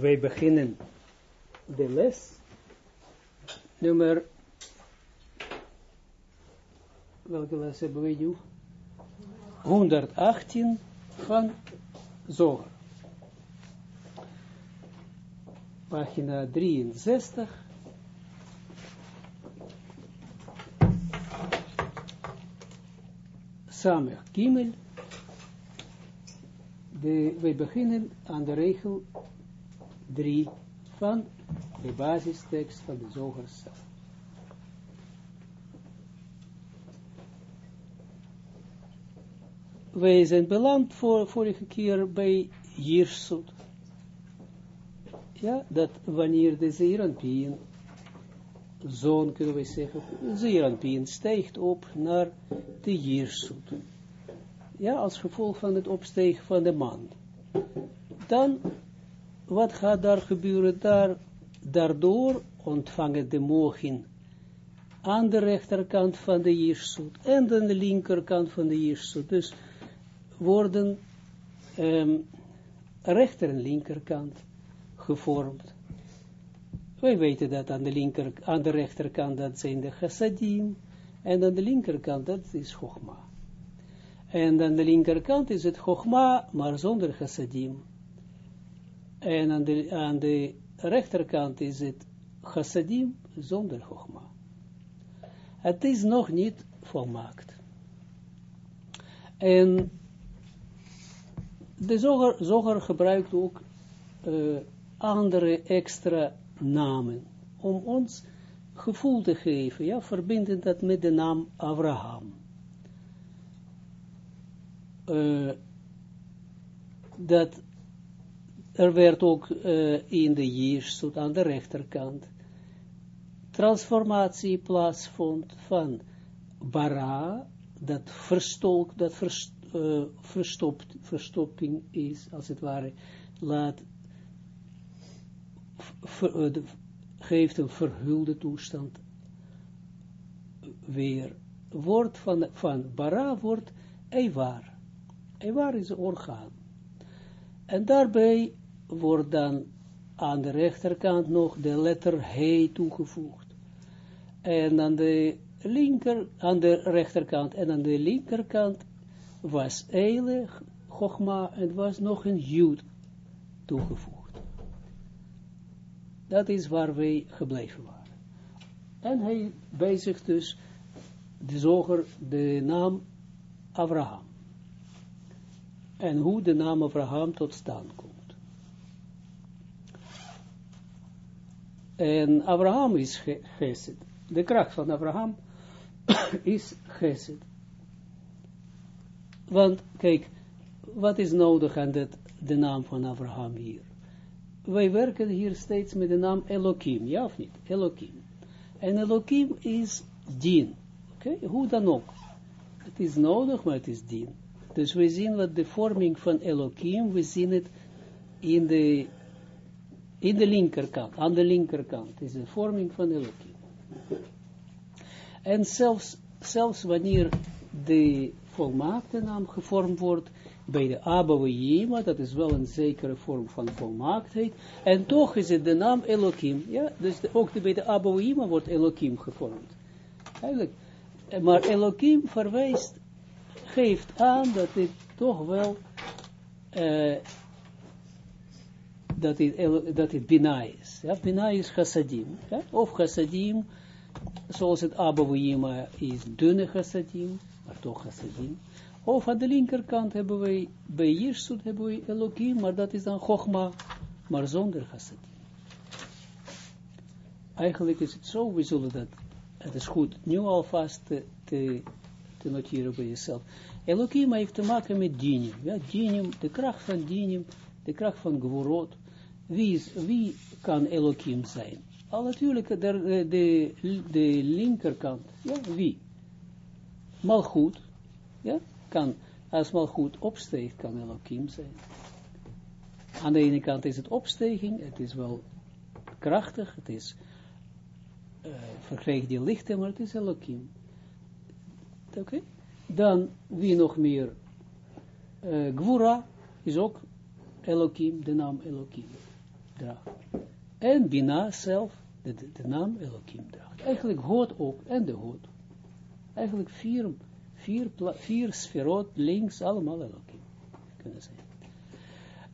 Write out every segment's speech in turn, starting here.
wij beginnen de les nummer, welke les hebben we nu? 118 van Zoger. Pagina 63. Samech Gimel. De, wij beginnen aan de regel 3 van de basistekst van de zoger zelf. Wij zijn beland voor vorige keer bij Jirsut. Ja, dat wanneer de Zeeranpien, zoon kunnen we zeggen, Zeeranpien stijgt op naar de Jirsut. Ja, als gevolg van het opstegen van de man. Dan wat gaat daar gebeuren? Daar, daardoor ontvangen de mogen aan de rechterkant van de Jirsut en aan de linkerkant van de Jirsut. Dus worden um, rechter en linkerkant gevormd. Wij weten dat aan de, linker, aan de rechterkant dat zijn de chassadim en aan de linkerkant dat is chogma. En aan de linkerkant is het chogma, maar zonder chassadim. En aan de, aan de rechterkant is het chassadim zonder chogma. Het is nog niet volmaakt. En de zoger, zoger gebruikt ook uh, andere extra namen, om ons gevoel te geven, ja, verbinden dat met de naam Abraham. Uh, dat er werd ook uh, in de Jirsut aan de rechterkant transformatie plaatsvond van bara, dat verstolk, dat uh, verstopt, verstopping is, als het ware, laat, de, geeft een verhulde toestand weer. Wordt van, van bara wordt eiwar. Eiwar is een orgaan. En daarbij wordt dan aan de rechterkant nog de letter he toegevoegd. En aan de linker, aan de rechterkant en aan de linkerkant was Eile, Chogma, en was nog een Jud toegevoegd. Dat is waar wij gebleven waren. En hij bezigt dus de zoger de naam Abraham. En hoe de naam Abraham tot stand komt. En Abraham is Geset. De kracht van Abraham is Geset. Want, kijk, wat is nodig aan dit, de naam van Abraham hier? Wij werken hier steeds met de naam Elohim, ja of niet? Elohim. En Elohim is dien. Oké, okay? hoe dan ook. Het is nodig, maar het is dien. Dus we zien wat de vorming van Elohim, we zien het in de in de linkerkant, aan de linkerkant, is de vorming van Elohim. En zelfs, zelfs wanneer de volmaakte naam gevormd wordt, bij de Abba dat is wel een zekere vorm van volmaaktheid, en toch is het de naam Elohim, ja, dus de, ook bij de Abba wordt Elohim gevormd. Eigenlijk, maar Elohim verwijst, geeft aan dat het toch wel uh, dat het, dat het Bina is. Ja, Bina is chassadim. Ja? Of chassadim, zoals het Abouima is dunne chassadim, maar toch chassadim. Of aan de linkerkant hebben wij, bij Jirsut hebben wij Elohim, maar dat is dan Chogma, maar zonder chassadim. Eigenlijk is het zo, we zullen dat, het is goed, nu alvast te, te, te noteren bij jezelf. Elohim heeft te maken met dinim, ja, dinim, de kracht van dinim, de kracht van geworot, wie, is, wie kan Elohim zijn? Al natuurlijk de, de, linkerkant, ja, wie? Malchut, ja, kan, als Malchut opsteegt, kan Elohim zijn. Aan de ene kant is het opstijging, het is wel krachtig, het is, uh, die lichten, maar het is Elohim. Oké? Dan, wie nog meer? Uh, Gwura is ook Elohim, de naam Elohim. Draagt. En Bina zelf de, de, naam Elohim draagt. Eigenlijk God ook, en de God. Eigenlijk vier, vier, vier sferot, links, allemaal Elohim, kunnen zijn.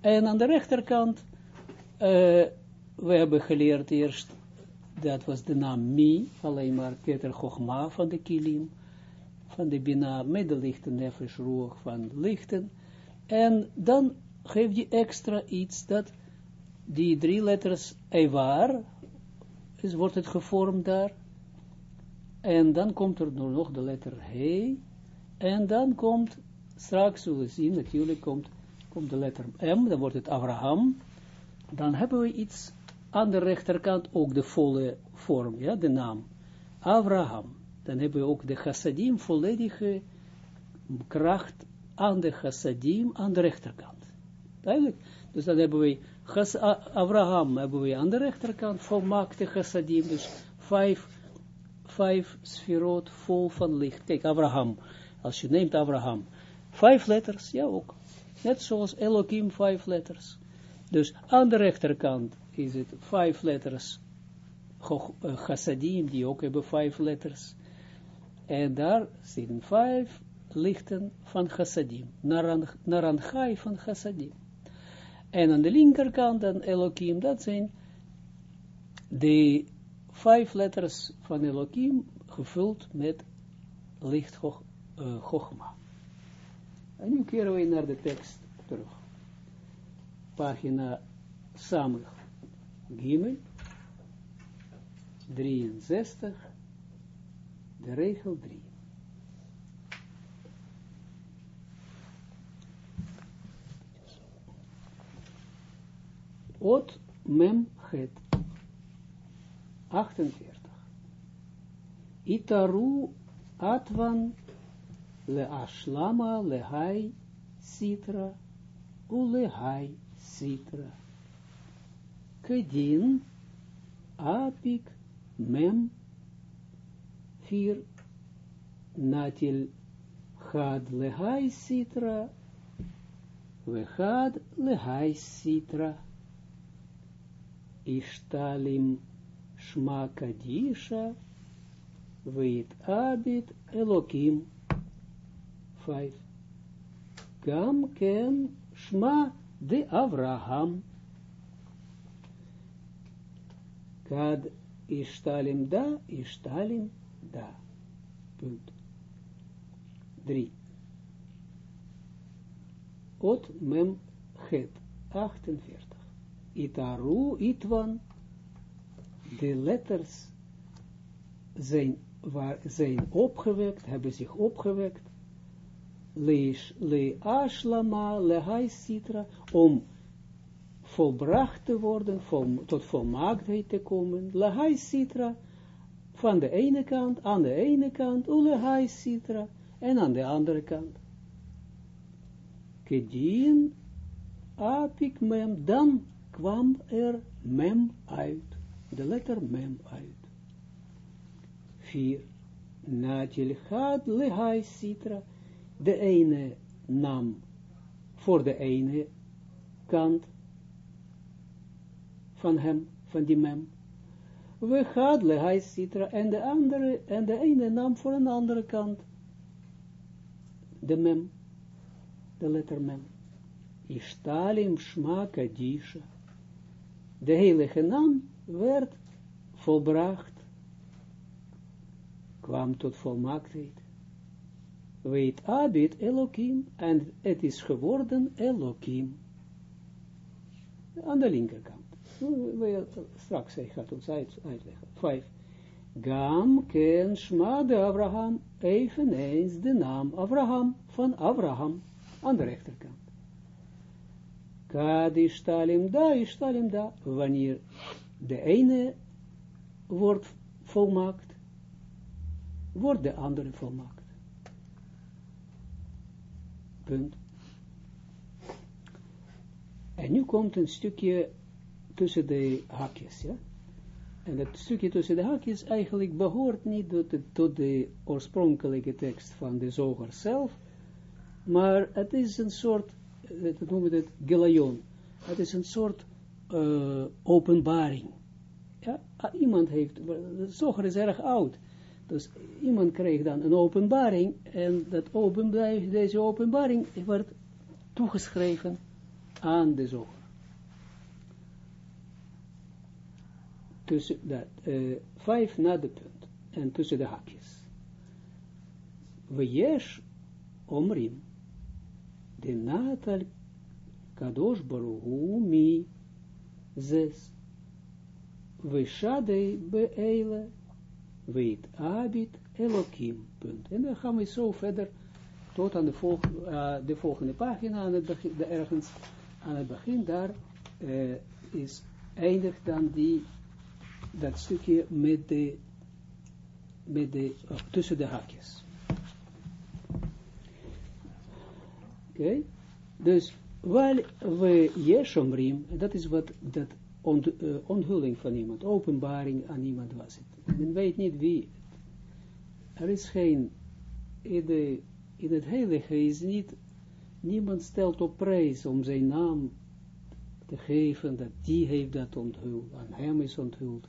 En aan de rechterkant, uh, we hebben geleerd eerst, dat was de naam Mi, alleen maar Keter Chochma van de Kilim, van de Bina, met de lichten nefesh roog van lichten. En dan geef je extra iets dat die drie letters Evar, is, wordt het gevormd daar. En dan komt er nog de letter He. En dan komt, straks zullen we zien, natuurlijk komt, komt de letter M, dan wordt het Abraham. Dan hebben we iets aan de rechterkant, ook de volle vorm, ja, de naam. Abraham. Dan hebben we ook de chassadim, volledige kracht aan de chassadim aan de rechterkant. Duidelijk? Dus dan hebben we Abraham hebben we aan de rechterkant volmaakte chassadim, dus vijf, vijf sferot vol van licht. Kijk, Abraham, als je neemt Abraham, vijf letters, ja ook. Net zoals Elohim, vijf letters. Dus aan de rechterkant is het vijf letters eh, chassadim, die ook hebben vijf letters. En daar zitten vijf lichten van chassadim, een van chassadim. En aan de linkerkant dan Elohim, dat zijn de vijf letters van Elohim gevuld met licht uh, En nu keren we naar de tekst terug. Pagina Samig Gimel 63, de regel 3. Ot mem het. 48. Itaru atvan le ashlama le hai sitra u le hai sitra. Kedin apik mem vier natil had le hai sitra we had le hai sitra Ishtalim Shma Kadisha Veit Abit Elokim 5. Gam Ken Shma de Avraham Kad Ishtalim da, Ishtalim da. Punt. 3. Ot mem het 48. Itaru, Itwan, de letters zijn, waar, zijn opgewekt, hebben zich opgewekt, le ashlama, le hai sitra, om volbracht te worden, tot volmaaktheid te komen, le hai sitra, van de ene kant, aan de ene kant, le sitra, en aan de andere kant. Kedien, apik mem, kwam er mem uit, de letter mem uit. 4. Natil had lehai sitra, de ene nam voor de ene kant van hem, van die mem. We had lehai sitra en de andere, en de ene nam voor een andere kant de mem, de letter mem. Ishtalim shma kadisha de heilige naam werd volbracht, kwam tot volmaaktheid. Weet Abid Elohim, en het is geworden Elohim. Aan de linkerkant. Straks, hij gaat ons uitleggen. Vijf. Gam ken Shma de Abraham, eveneens de naam Abraham, van Abraham, aan de rechterkant. Kad ishtalim da, ishtalim da. Wanneer de ene wordt volmaakt, wordt de andere volmaakt. Punt. En nu komt een stukje tussen de haakjes, ja. En dat stukje tussen de haakjes eigenlijk behoort niet tot de, tot de oorspronkelijke tekst van de zoger zelf, maar het is een soort dat noemen we het gelayon. Het is een soort uh, openbaring. Ja, ah, iemand heeft, de zoger is erg oud. Dus iemand kreeg dan een openbaring en dat openbaring, deze openbaring werd toegeschreven aan de zoger. Tussen dat, vijf na de punt en tussen de hakjes. Weyesh omrim de natal kadosh baruhu mi zes Vishadei be'ele, weet abit elokim, punt. En dan gaan we zo verder tot aan de, volg, de volgende pagina, aan het de ergens aan het begin, daar uh, is eindig dan die, dat stukje met de, met de, tussen de haakjes. Oké, okay. dus, waar we Yeshomrim, dat is wat dat ont, uh, onthulling van iemand, openbaring aan iemand was het. Men weet niet wie. Er is geen, in, de, in het heilige is niet, niemand stelt op prijs om zijn naam te geven, dat die heeft dat onthuld, aan hem is onthuld.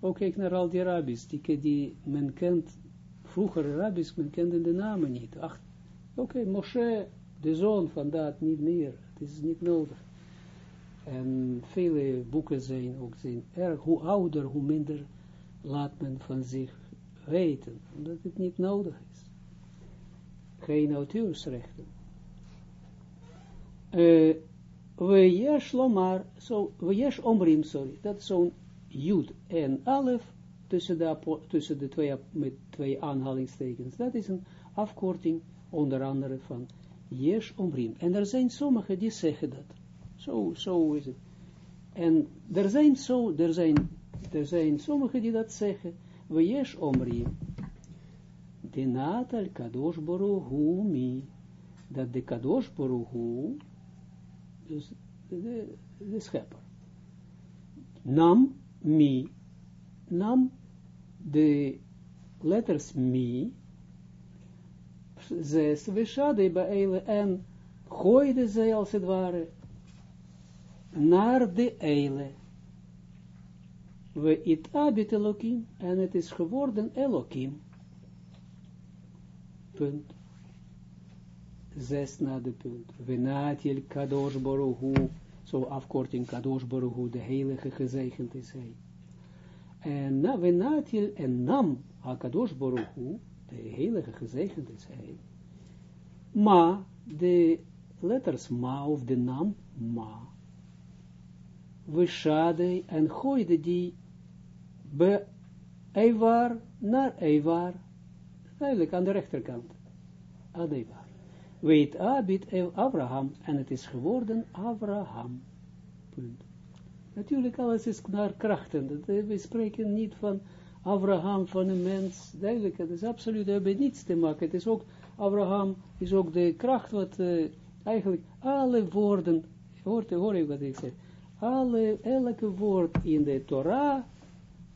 Ook kijk naar al die rabbis, die, die men kent, vroeger rabbis, men kende de namen niet. Ach, oké, okay, Moshe, de zoon van dat, niet meer, het is niet nodig. En vele boeken zijn ook zijn erg, hoe ouder, hoe minder laat men van zich weten, omdat het niet nodig is. Geen auteursrechten. Uh, we yesh lomar, so, we yesh omrim, sorry, dat is zo'n jud en alef tussen de, tussen de twee, met twee aanhalingstekens. Dat is een afkorting, onder andere van yesh omrim. En er zijn sommigen die zeggen dat. Zo, zo is het. En er zijn zo, er zijn, er zijn sommigen die dat zeggen, we yesh omri, de natal kadosh boruhu mi, dat de kadosh boruhu, dus de, de schepper, nam mi, nam de letters mi, zes, we bij en gooide zij als het ware naar de eile. We it abit Elohim, en het is geworden Elohim. Punt. Zes na de punt. Kadosh baruhu, zo afkorting kadosh baruhu, de heilige gezegend is. En na, we natil en nam kadosh baruhu, heilige gezegend is hij. Ma, de letters ma of de naam ma we en gooide die be Eivar naar Eivar, eigenlijk aan de rechterkant, aan Eivar. Weet Abid Abraham, en het is geworden Abraham. Punt. Natuurlijk, alles is naar krachten. We spreken niet van Abraham, van een mens. Duidelijk, het is absoluut, hebben niets te maken. Het is ook, Abraham is ook de kracht wat uh, eigenlijk alle woorden, hoort, hoor je wat ik zeg, alle, elke woord in de Torah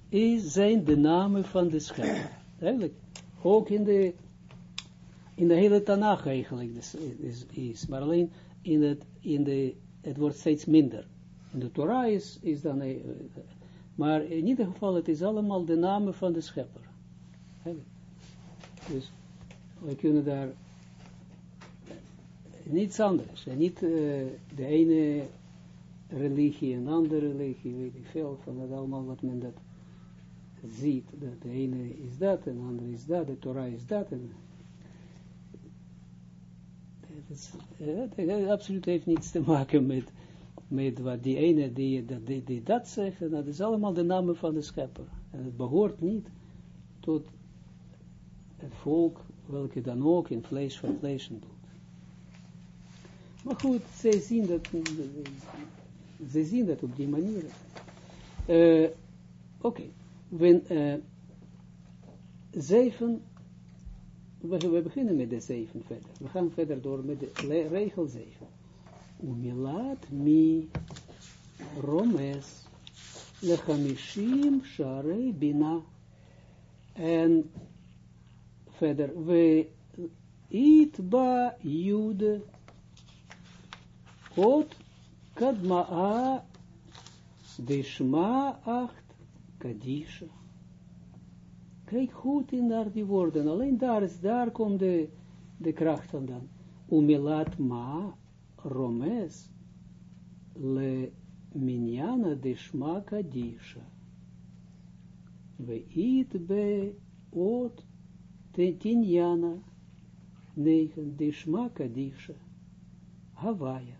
is, zijn de namen van de schepper. Eigenlijk, ook in de, in de hele Tanach eigenlijk is, is, is, maar alleen in het, in de, het wordt steeds minder. In de Torah is, is dan, uh, maar in ieder geval, het is allemaal de namen van de schepper. Dus, we kunnen daar niets anders. En niet uh, de ene religie, een andere religie, weet ik veel van dat allemaal wat men dat ziet. Dat de ene is dat, en de andere is dat, de Torah is dat. En, het, is, het, absoluut heeft niets te maken met, met wat die ene die, dat, zegt, en dat is allemaal de namen van de schepper. En het behoort niet tot het volk, welke dan ook in vlees van vlees doet. Maar goed, zij zien dat, ze zien dat op die manier. Uh, Oké, zeven, we, we, beginnen met de zeven verder. We gaan verder door met de regel zeven. Umilat mi romes lechamishim sharei bina. En verder, we it ba jude ot kadma'a de shma acht kadisha. Kijk goed in naar die woorden, alleen daar, is, daar komt de, de kracht vandaan. Umilat ma romes le minjana de shma kadisha. We it be ot tinjana negen de shma kadisha. Havaya.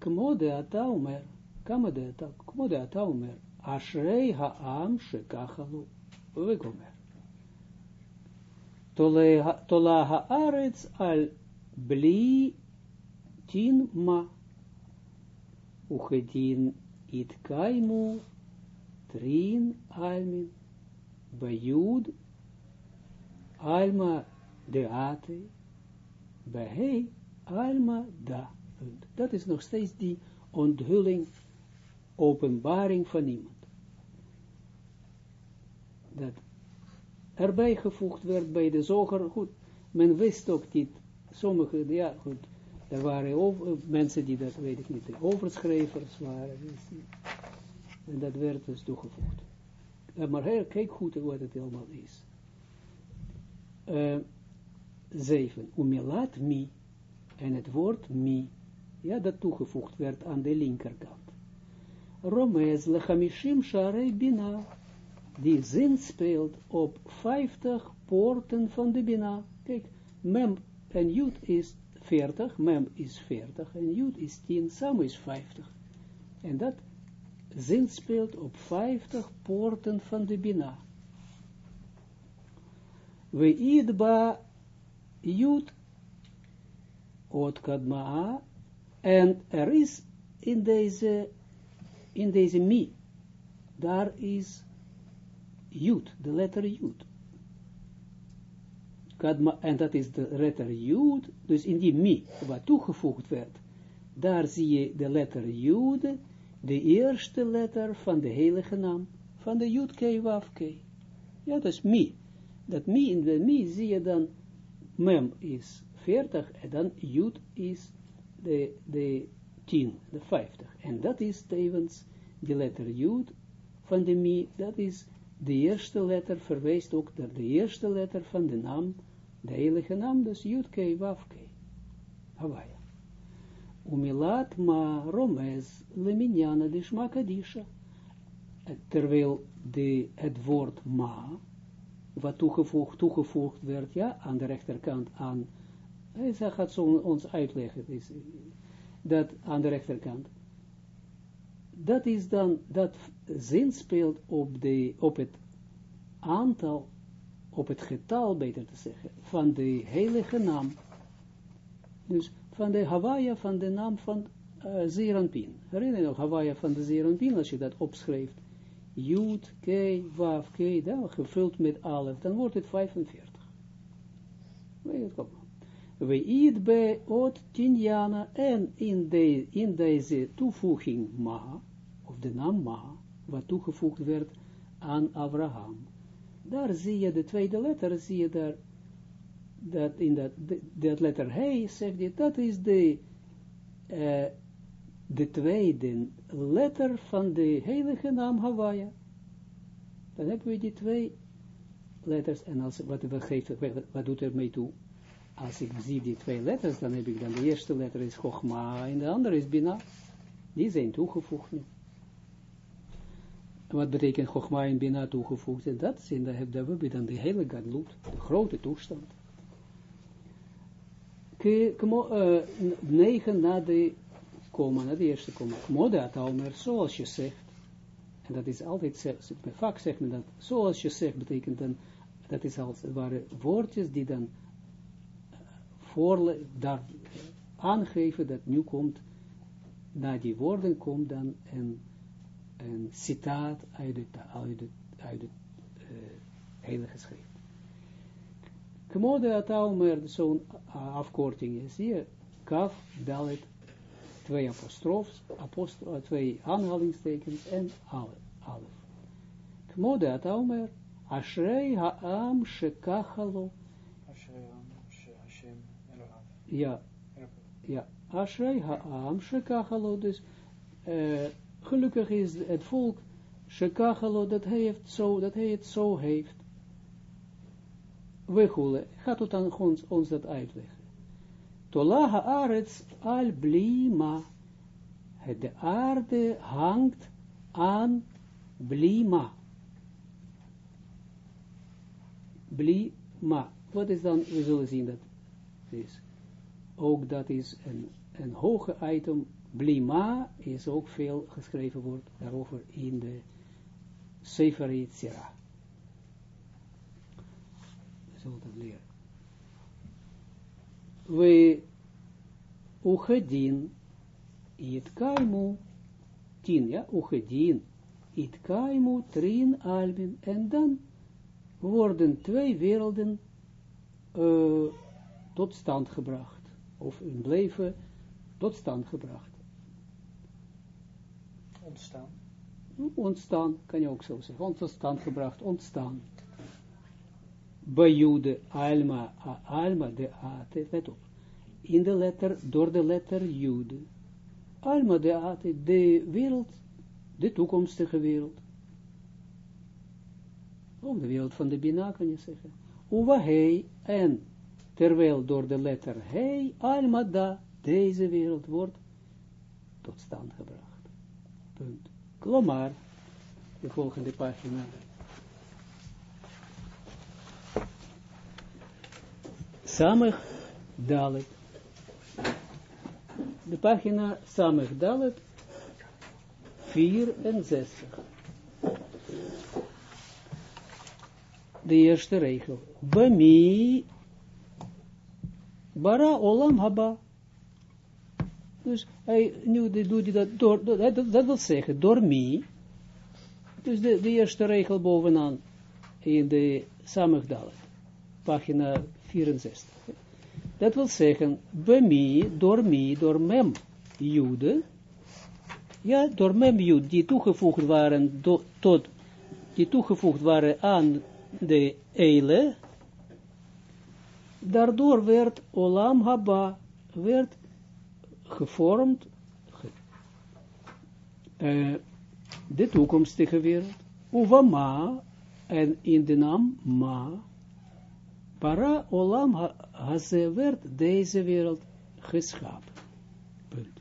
Kmode ata umer, kamode ata, kmode ata umer, ashrei ha'am shekachalu, vegomer. Tola ha'aretz al bli tin ma, uchedin it kaimu trin almin, bayud alma de ate, bij alma da. Dat is nog steeds die onthulling, openbaring van iemand. Dat erbij gevoegd werd bij de zoger, goed, men wist ook niet, sommige, ja goed, er waren over, mensen die dat, weet ik niet, overschrijvers waren, en dat werd dus toegevoegd. Maar her, kijk goed wat het allemaal is. Uh, 7. Umilat mi, en het woord mi, ja, dat toegevoegd werd aan de linkerkant. Romez lechamishim sharei bina, die zin speelt op 50 poorten van de bina. Kijk, mem en jud is 40, mem is 40 en jud is 10, samen is 50. En dat zin speelt op 50 poorten van de bina. We idba jud ot kadmaa en er is in deze in deze mi daar is jud, de letter jud. Kadma, en dat is de letter jud, dus in die mi, wat toegevoegd werd, daar zie je de letter jud, de eerste letter van de heilige naam, van de jud k waf. Ja, dat is mi. Dat mi, in de mi zie je dan, mem is 40, en dan jud is de, de 10, de 50. En dat is tevens de letter jud van de mi, dat is de eerste letter, verwijst ook naar de eerste letter van de naam, de heilige naam, dus jud k waf k. Hawaii. Umilat ma romes leminjana de shmakadisha. Terwijl de, het woord ma, wat toegevoegd, toegevoegd werd, ja, aan de rechterkant aan, hij gaat zo ons uitleggen, is, dat aan de rechterkant, dat is dan, dat zin speelt op, de, op het aantal, op het getal, beter te zeggen, van de heilige naam. Dus van de Hawaii, van de naam van uh, Zeranpin. Herinner je nog Hawaii van de Zeranpin, als je dat opschrijft. Jud, K, Waf, K, dan gevuld met Alef, dan wordt het 45. Weet je, kom we eat bij ot tinjana en in, de, in deze toevoeging ma, of de naam ma, wat toegevoegd werd aan Abraham. Daar zie je de tweede letter, zie je daar, dat in dat, dat letter he, zegt je, dat is de, uh, de tweede letter van de heilige naam Hawaii. Dan hebben we die twee letters, en als, wat, wat, wat doet er mee toe? als ik zie die twee letters, dan heb ik dan de eerste letter is Chogma en de andere is Bina. Die zijn toegevoegd nu. Wat betekent Chogma en Bina toegevoegd? En dat zijn, dan hebben we dan de hele Gadlut, de grote toestand. Uh, negen na de komma, na de eerste komma. Mode Ataumer, zoals je zegt. En dat is altijd, vaak zegt men dat, zoals je zegt, betekent dan, dat is als het woordjes die dan voor, daar aangeven dat nu komt, na die woorden komt dan een, een citaat uit het, uit het, uit het uh, heilige schrift. Kmode ataumer, zo'n afkorting is hier, kaf, dalet, twee apostrofs, apostrof, twee aanhalingstekens en alef. Kmode ataumer, ashrei ha'am shekachalo, Ashrei ja, Ja, Ashrei ha'am shekachalo, dus uh, gelukkig is het volk shekachalo, dat hij, heeft zo, dat hij het zo heeft. We gaat het dan ons, ons dat uitleggen. Tola ha'aretz al blima, de aarde hangt aan blima. Blima. Wat is dan, we zullen zien dat is. Ook dat is een, een hoge item. Blima is ook veel geschreven wordt daarover in de Sefer Yitzira. Zullen dat leren. We Uchedin it kaimu tien, ja, Uchedin it kaimu trin albin en dan worden twee werelden uh, tot stand gebracht, of in leven tot stand gebracht. Ontstaan. Ontstaan, kan je ook zo zeggen. Tot stand gebracht, ontstaan. Bij Jude, Alma, Alma, de Ate, let op. In de letter, door de letter Jude. Alma, de Ate, de wereld, de toekomstige wereld. Ook de wereld van de Bina, kan je zeggen. Uwa hei, en terwijl door de letter hei, almada, deze wereld wordt tot stand gebracht. Punt. De volgende pagina. Samig Dalet. De pagina Samig Dalet, 64. De eerste regel. Bami bara olam haba. Dus hij, nu doet hij dat, door, dat, dat wil zeggen, door mi. Dus de, eerste regel bovenaan in de Samigdalet, pagina 64. Dat wil zeggen, bij mi, door mi, door mem, jude, ja, door mem jude, die toegevoegd waren tot, die toegevoegd waren aan de eile, daardoor werd Olam Haba, werd gevormd, ge, uh, de toekomstige wereld, Uvama, en in de naam Ma, para Olam Haze werd deze wereld geschapen. Punt.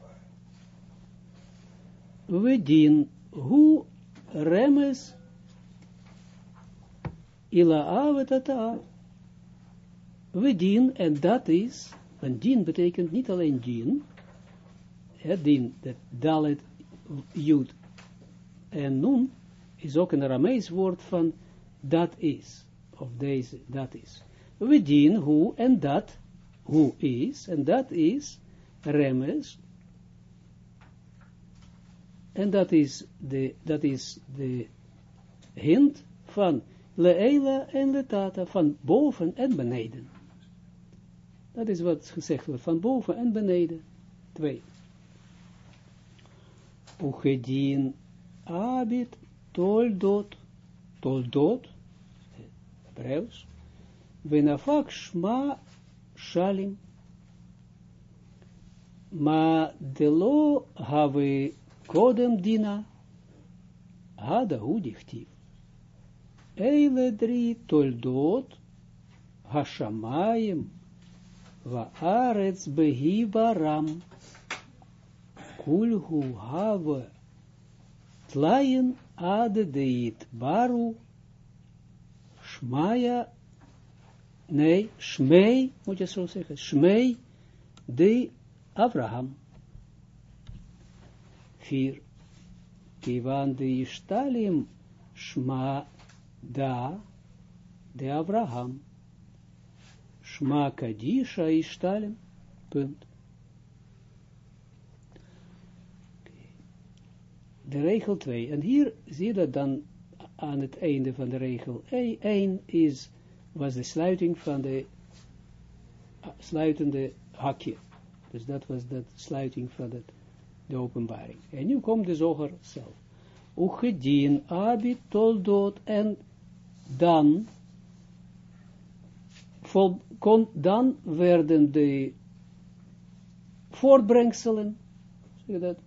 We dien, hoe remes ila avetata. We dien, en dat is, een dien betekent niet alleen dien, het dien, dat dalet, jud, en nun, is ook een Aramees woord van dat is, of deze, dat is. We dien hoe en dat, hoe is, en dat is remes, en dat is de, dat is de hint van leela en letata, van boven en beneden. Dat is wat gezegd wordt, van boven en beneden. Twee. Uchedin abit toldot, toldot, Hebreeuws, venafak shma shalim, ma delo have kodem dina, hada hudichtiv. Eile drie toldot, hashamayim, Vaaretz behibaram. Kulhu have tlaien ade deit baru. Shmaya. Nee, Shmei, moet je zo zeggen. Shmei de Abraham. Vier. Kivan de Ishtalim Shma da de Abraham. Shma Kadisha Ishtalim. Punt. De regel 2. En hier zie je dat dan aan het einde van de regel 1 is, was de sluiting van de sluitende hakje. Dus dat was de sluiting van het, de openbaring. En nu komt de zoger zelf. Uchedin, abit, toldot en dan vol, kon, dan werden de voortbrengselen, je dat,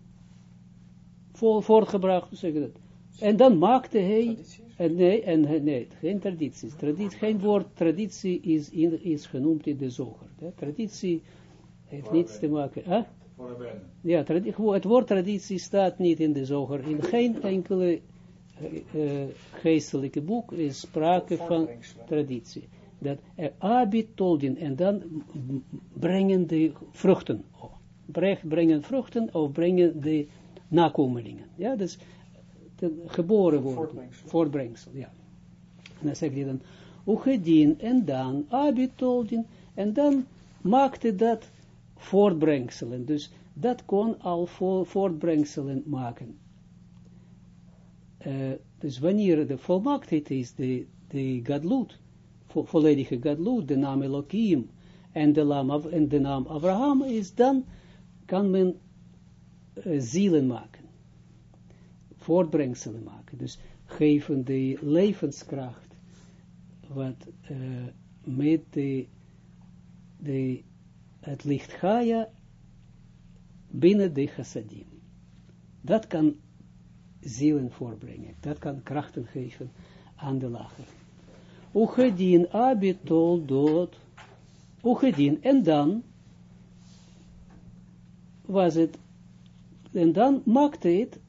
voortgebracht, zeg je dat. En dan maakte hij, en nee, en nee, geen tradities. Traditie, geen woord traditie is, in, is genoemd in de zoger. Traditie heeft niets te maken. Huh? Ja, het woord traditie staat niet in de zoger. In geen enkele uh, geestelijke boek is sprake van traditie. Dat er abit toldin en dan brengen de vruchten. Brengen vruchten of brengen de nakomelingen. Ja, dus geboren worden. Voortbrengsel. ja. En dan zegt hij dan, Uchedin en dan abit toldin en dan maakte dat voortbrengselen. Dus dat kon al voortbrengselen maken. Uh, dus wanneer de volmaaktheid is, de, de gadlut, vo, volledige gadlut, de naam Elohim en de, naam, en de naam Abraham is, dan kan men uh, zielen maken. Voortbrengselen maken. Dus geven de levenskracht wat uh, met de, de, het licht Gaia binnen de chassadim. Dat kan zielen voorbrengen. Dat kan krachten geven aan de lager. Uchedin abitol dood. Uchedin. En dan was het, en dan maakte het,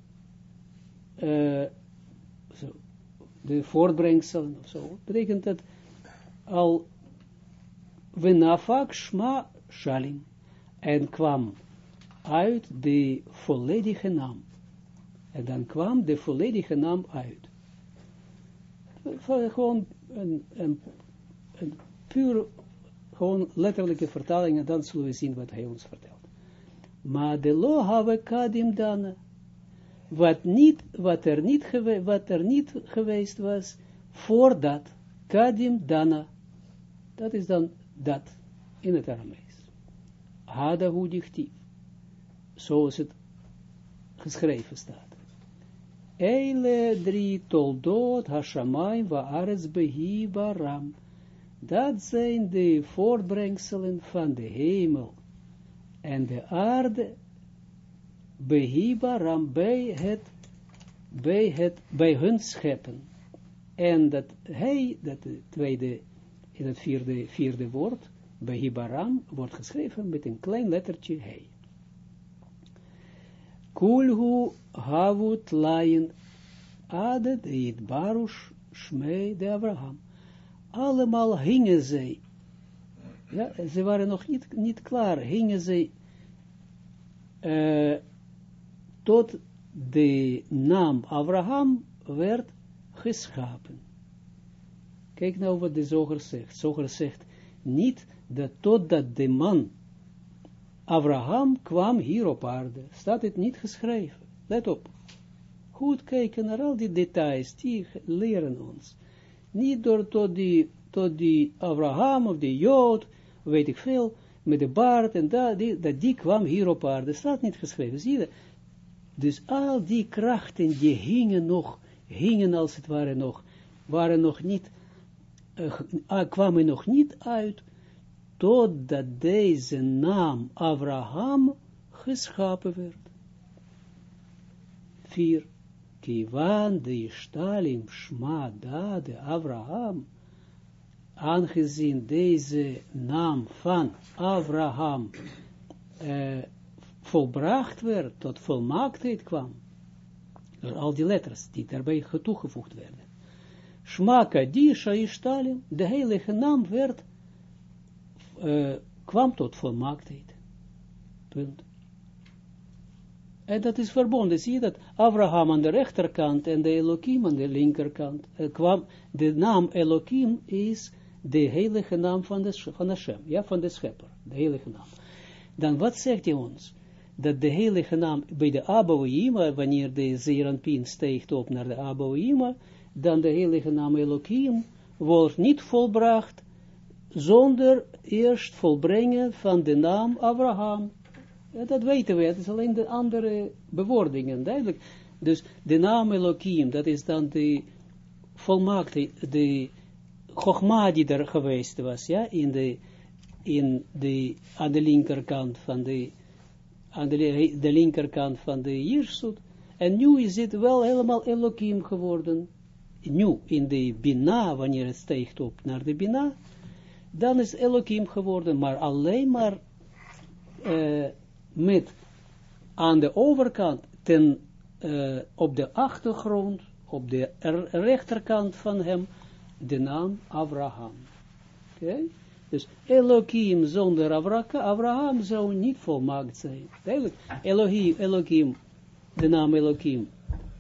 uh, zo, de voortbrengsel of zo, betekent dat al venafak shma shalim, en kwam uit de volledige naam. En dan kwam de volledige naam uit. Gewoon een, een, een puur, gewoon letterlijke vertaling, en dan zullen we zien wat hij ons vertelt. Maar de lo have kadim dan, wat, er niet geweest was, voordat, kadim dana, dat is dan dat, in het Aramees. Hada hu dichtief, zoals het geschreven staat. Eile drie toldot hashamayim va'aretz behi baram. Dat zijn de voortbrengselen van de hemel en de aarde behi baram bij het, bij het, bij hun scheppen. En dat hij, dat tweede, in het vierde, vierde woord, behi baram, wordt geschreven met een klein lettertje hij. Kulhu havut laien adet it barush shmei de Abraham. Allemaal hingen zij. Ja, ze waren nog niet, niet klaar. Hingen zij uh, tot de naam Abraham werd geschapen. Kijk nou wat de zoger zegt. Zoger zegt niet dat totdat de man Abraham kwam hier op aarde. Staat het niet geschreven. Let op. Goed kijken naar al die details, die leren ons. Niet door tot die, tot die Abraham of die Jood, weet ik veel, met de baard en dat, die, dat die kwam hier op aarde. Staat niet geschreven, zie je. Dus al die krachten die hingen nog, hingen als het ware nog, waren nog niet, uh, kwamen nog niet uit totdat deze naam Abraham geschapen werd. 4. Kiwan de Stalim Shma de Abraham, aangezien deze naam van Abraham eh, volbracht werd, tot volmaaktheid kwam, door al die letters die daarbij toegevoegd werden. Shma Kadisha Ishtalim, de heilige naam werd uh, kwam tot volmaaktheid. Punt. En dat is verbonden. Zie je dat Abraham aan de rechterkant en de Elohim aan de linkerkant uh, kwam. De naam Elohim is de heilige naam van, de, van Hashem, ja, van de schepper. De heilige naam. Dan wat zegt hij ons? Dat de heilige naam bij de Abouima, wanneer de Zeranpien steekt op naar de Abouima, dan de heilige naam Elohim wordt niet volbracht zonder eerst volbrengen van de naam Abraham. Dat weten we, het is alleen de andere bewoordingen, duidelijk. Dus de naam Elohim, dat is dan de volmaakte, de Chogma die er geweest was, ja, in de, in de, aan de linkerkant van de, aan de, de linkerkant van de Jirsut, en nu is het wel helemaal Elohim geworden, nu in de Bina, wanneer het steekt op naar de Bina, dan is Elohim geworden, maar alleen maar uh, met aan de overkant, ten, uh, op de achtergrond, op de rechterkant van hem, de naam Abraham. Oké? Okay? Dus Elohim zonder Abraham zou niet volmaakt zijn. Duidelijk. Elohim, Elohim, de naam Elohim,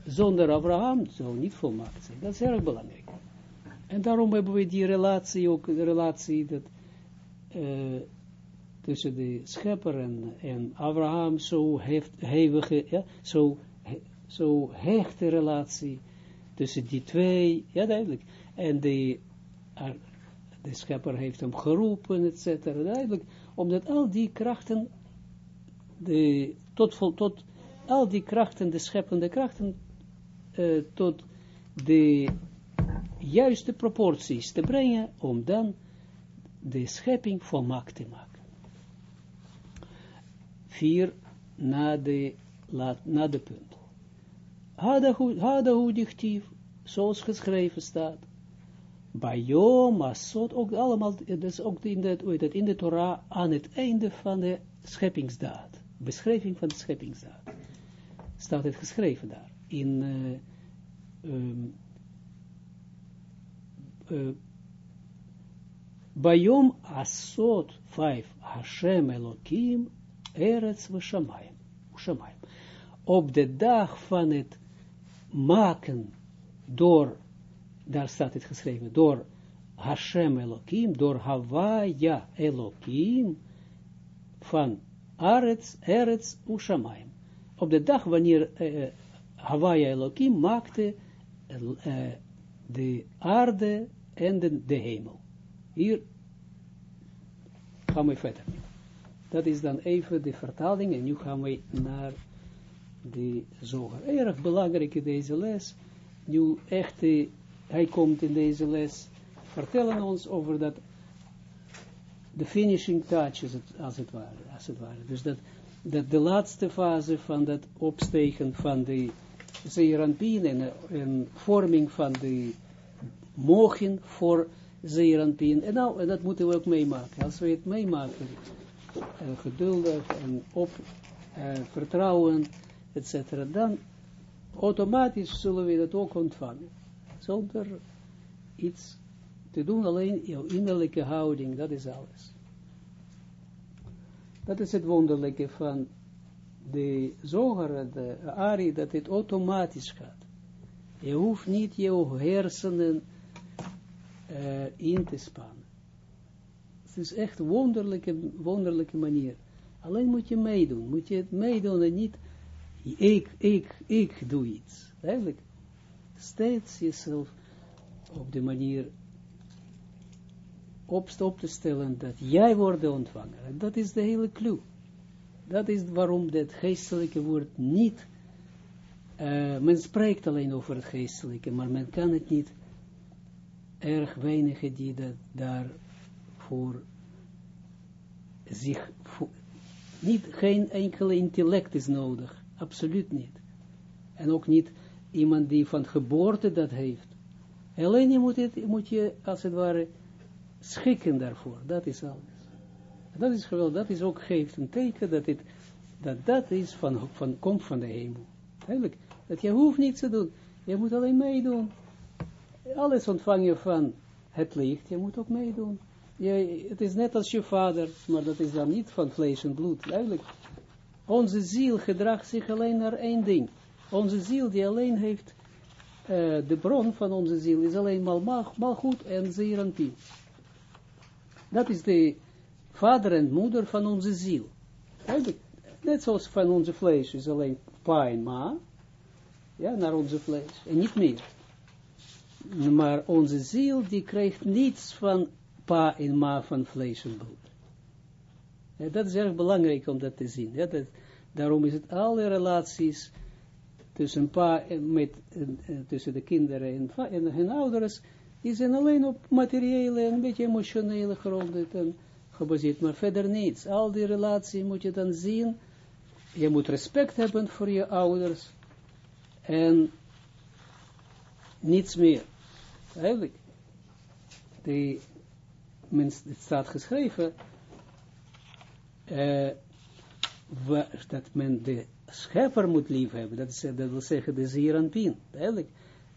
zonder Abraham zou niet volmaakt zijn. Dat is erg belangrijk. En daarom hebben we die relatie, ook de relatie dat, uh, tussen de schepper en, en Abraham, zo heeft hevige, ja, zo, zo hechte relatie tussen die twee, ja duidelijk. En de, de schepper heeft hem geroepen, et cetera, duidelijk. Omdat al die krachten, de, tot, tot al die krachten, de scheppende krachten, uh, tot de juiste proporties te brengen, om dan de schepping volmaakt te maken. Vier, na de, laat, na de punt. Hadahu dichtief, zoals geschreven staat. Bij Yom Asot, ook allemaal, dat is ook in de, in de Torah, aan het einde van de scheppingsdaad. Beschrijving van de scheppingsdaad. Staat het geschreven daar. In uh, um, uh, Bayom Asot 5 Hashem Elohim Eretz Vashamayim. Op de dag van het maken door, daar staat het geschreven, door Hashem Elohim, door Hawaia Elohim van Aretz, Eretz Ushamayim. Op de dag wanneer uh, Hawaia Elohim maakte uh, de aarde en de, hemel. Hier gaan we verder. Dat is dan even de vertaling en nu gaan we naar de zoger. Erg belangrijk in deze les. Nu echt, hij komt in deze les vertellen ons over dat de finishing touch, als het. Als het ware. Dus dat, dat de laatste fase van dat opstegen van de Zeeranpien en, en vorming van de mogen voor Zeeranpien. En nou, en dat moeten we ook meemaken. Als we het meemaken, uh, geduldig en op uh, vertrouwen, etc., dan automatisch zullen we dat ook ontvangen. Zonder iets te doen, alleen jouw innerlijke houding, dat is alles. Dat is het wonderlijke van de zoger, de Ari, dat het automatisch gaat. Je hoeft niet jouw hersenen uh, in te spannen. Het is echt een wonderlijke, wonderlijke manier. Alleen moet je meedoen. Moet je het meedoen en niet ik, ik, ik doe iets. Eigenlijk steeds jezelf op de manier op, te stellen dat jij wordt de ontvanger. Dat is de hele clue. Dat is waarom het geestelijke woord niet, uh, men spreekt alleen over het geestelijke, maar men kan het niet, erg weinigen die dat daarvoor zich, niet, geen enkele intellect is nodig, absoluut niet. En ook niet iemand die van geboorte dat heeft. Alleen je moet, het, moet je, als het ware, schikken daarvoor, dat is alles. Dat is geweldig, dat is ook geeft een teken dat het, dat dat is van, van, komt van de hemel. Eigenlijk, dat je hoeft niets te doen, je moet alleen meedoen. Alles ontvang je van het licht, je moet ook meedoen. Je, het is net als je vader, maar dat is dan niet van vlees en bloed, duidelijk. Onze ziel gedraagt zich alleen naar één ding. Onze ziel die alleen heeft, uh, de bron van onze ziel is alleen maar goed en zeer en pien. Dat is de vader en moeder van onze ziel. Net zoals van onze vlees is alleen pa en ma, ja, naar onze vlees, en niet meer. Maar onze ziel, die krijgt niets van pa en ma van vlees en bloed. Dat is erg belangrijk om dat te zien. Ja, daarom is het alle relaties tussen pa en met, tussen de kinderen en, en hun ouders, die zijn alleen op materiële en beetje emotionele gronden gebaseerd, maar verder niets. Al die relaties moet je dan zien je moet respect hebben voor je ouders, en niets meer. Eigenlijk, de, het staat geschreven, uh, dat men de schepper moet lief hebben, dat, is, dat wil zeggen de Zeranpien, eigenlijk.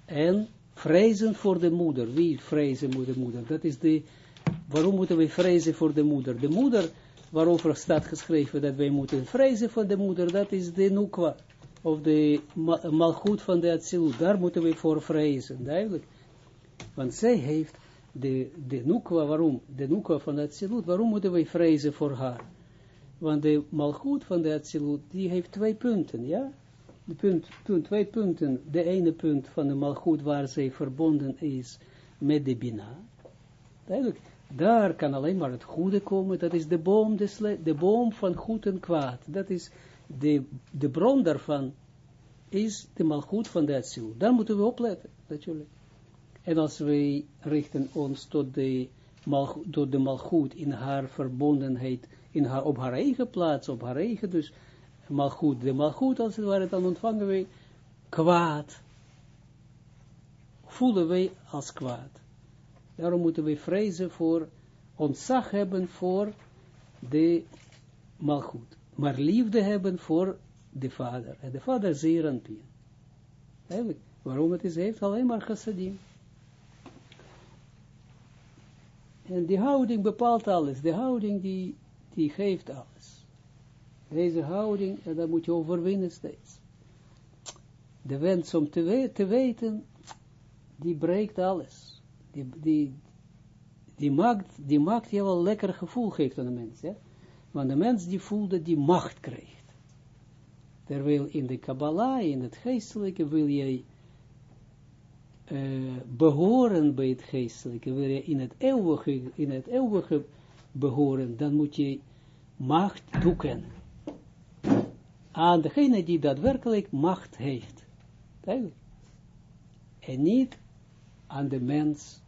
En vrezen voor de moeder. Wie vrezen voor de moeder? Dat is de, waarom moeten we vrezen voor de moeder? De moeder, waarover staat geschreven dat wij moeten vrezen voor de moeder, dat is de nukwa, of de malgoed van de Atsilut. Daar moeten we voor vrezen, duidelijk. Want zij heeft de, de nukwa, waarom? De nukwa van de Atsilut, waarom moeten we vrezen voor haar? Want de malgoed van de Atsilut, die heeft twee punten, ja? De punt, punt, twee punten. De ene punt van de malgoed waar zij verbonden is met de Bina. Daar kan alleen maar het goede komen. Dat is de boom, de, de boom van goed en kwaad. Dat is de, de bron daarvan is de malgoed van de Atsilut. Daar moeten we opletten, natuurlijk. En als wij richten ons tot de, tot de malgoed in haar verbondenheid in haar, op haar eigen plaats, op haar eigen, dus malgoed, de malgoed als het ware, dan ontvangen wij kwaad. Voelen wij als kwaad. Daarom moeten wij vrezen voor, ontzag hebben voor de malgoed. Maar liefde hebben voor de vader. En de vader zeer aan pien. Eigenlijk, waarom het is, heeft alleen maar chassadim. En die houding bepaalt alles. De houding die die geeft alles. Deze houding, en dat moet je overwinnen steeds. De wens om te, te weten, die breekt alles. Die, die, die, maakt, die maakt je wel een lekker gevoel geeft aan de mens. Ja? Want de mens die voelt dat die macht krijgt. Terwijl in de Kabbalah, in het geestelijke, wil jij uh, behoren bij het geestelijke, wil je in het eeuwige, in het eeuwige behoren, dan moet je macht toekennen. Aan degene die daadwerkelijk macht heeft. En niet aan de mens,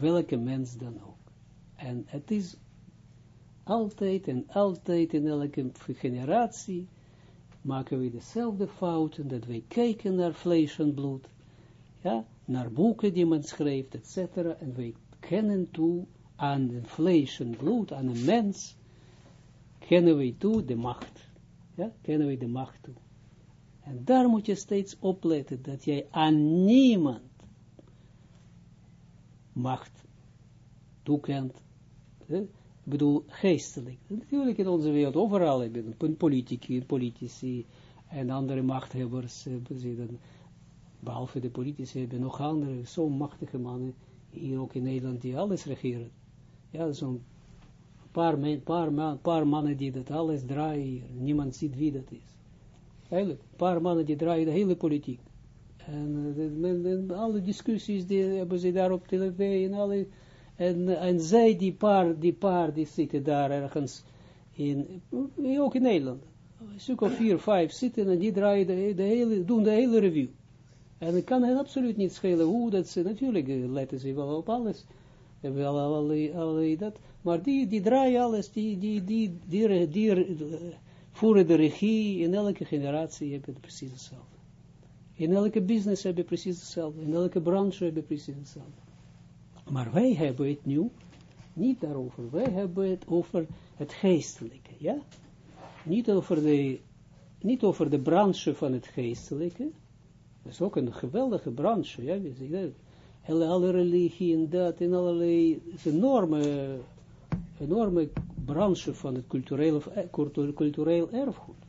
welke mens dan ook. En het is altijd en altijd in elke generatie maken we dezelfde fouten, dat wij kijken naar vlees en bloed, ja, naar boeken die men schrijft, etc. En wij kennen toe aan de vlees en bloed, aan een mens, kennen wij toe de macht. Ja, kennen wij de macht toe. En daar moet je steeds opletten, dat jij aan niemand macht toekent. Ik bedoel, geestelijk. Natuurlijk in onze wereld, overal, in politici, politici en andere machthebbers, behalve de politici, hebben nog andere, zo'n machtige mannen, hier ook in Nederland, die alles regeren. Ja, zo'n paar, paar, paar mannen die dat alles draaien, niemand ziet wie dat is. Eigenlijk, paar mannen die draaien de hele politiek. En, uh, alle discussies die hebben ze daar op tv en en, zij die paar, die paar die zitten daar ergens in, ook in Nederland. Een stuk of vier, vijf zitten en die draaien de, de hele, doen de hele review. En het kan hen absoluut niet schelen hoe dat ze, natuurlijk eh, letten ze wel op alles, wel allerlei, allerlei dat, maar die, die draaien alles, die, die, die, die, die, voeren de regie, in elke generatie heb je precies hetzelfde. In elke business heb je precies hetzelfde, in elke branche heb je precies hetzelfde. Maar wij hebben het nu niet daarover, wij hebben het over het geestelijke, ja? Niet over de, niet over de branche van het geestelijke, dat is ook een geweldige branche, ja, alle, religie en dat, en allerlei, enorme enorme branche van het cultureel, cultureel erfgoed.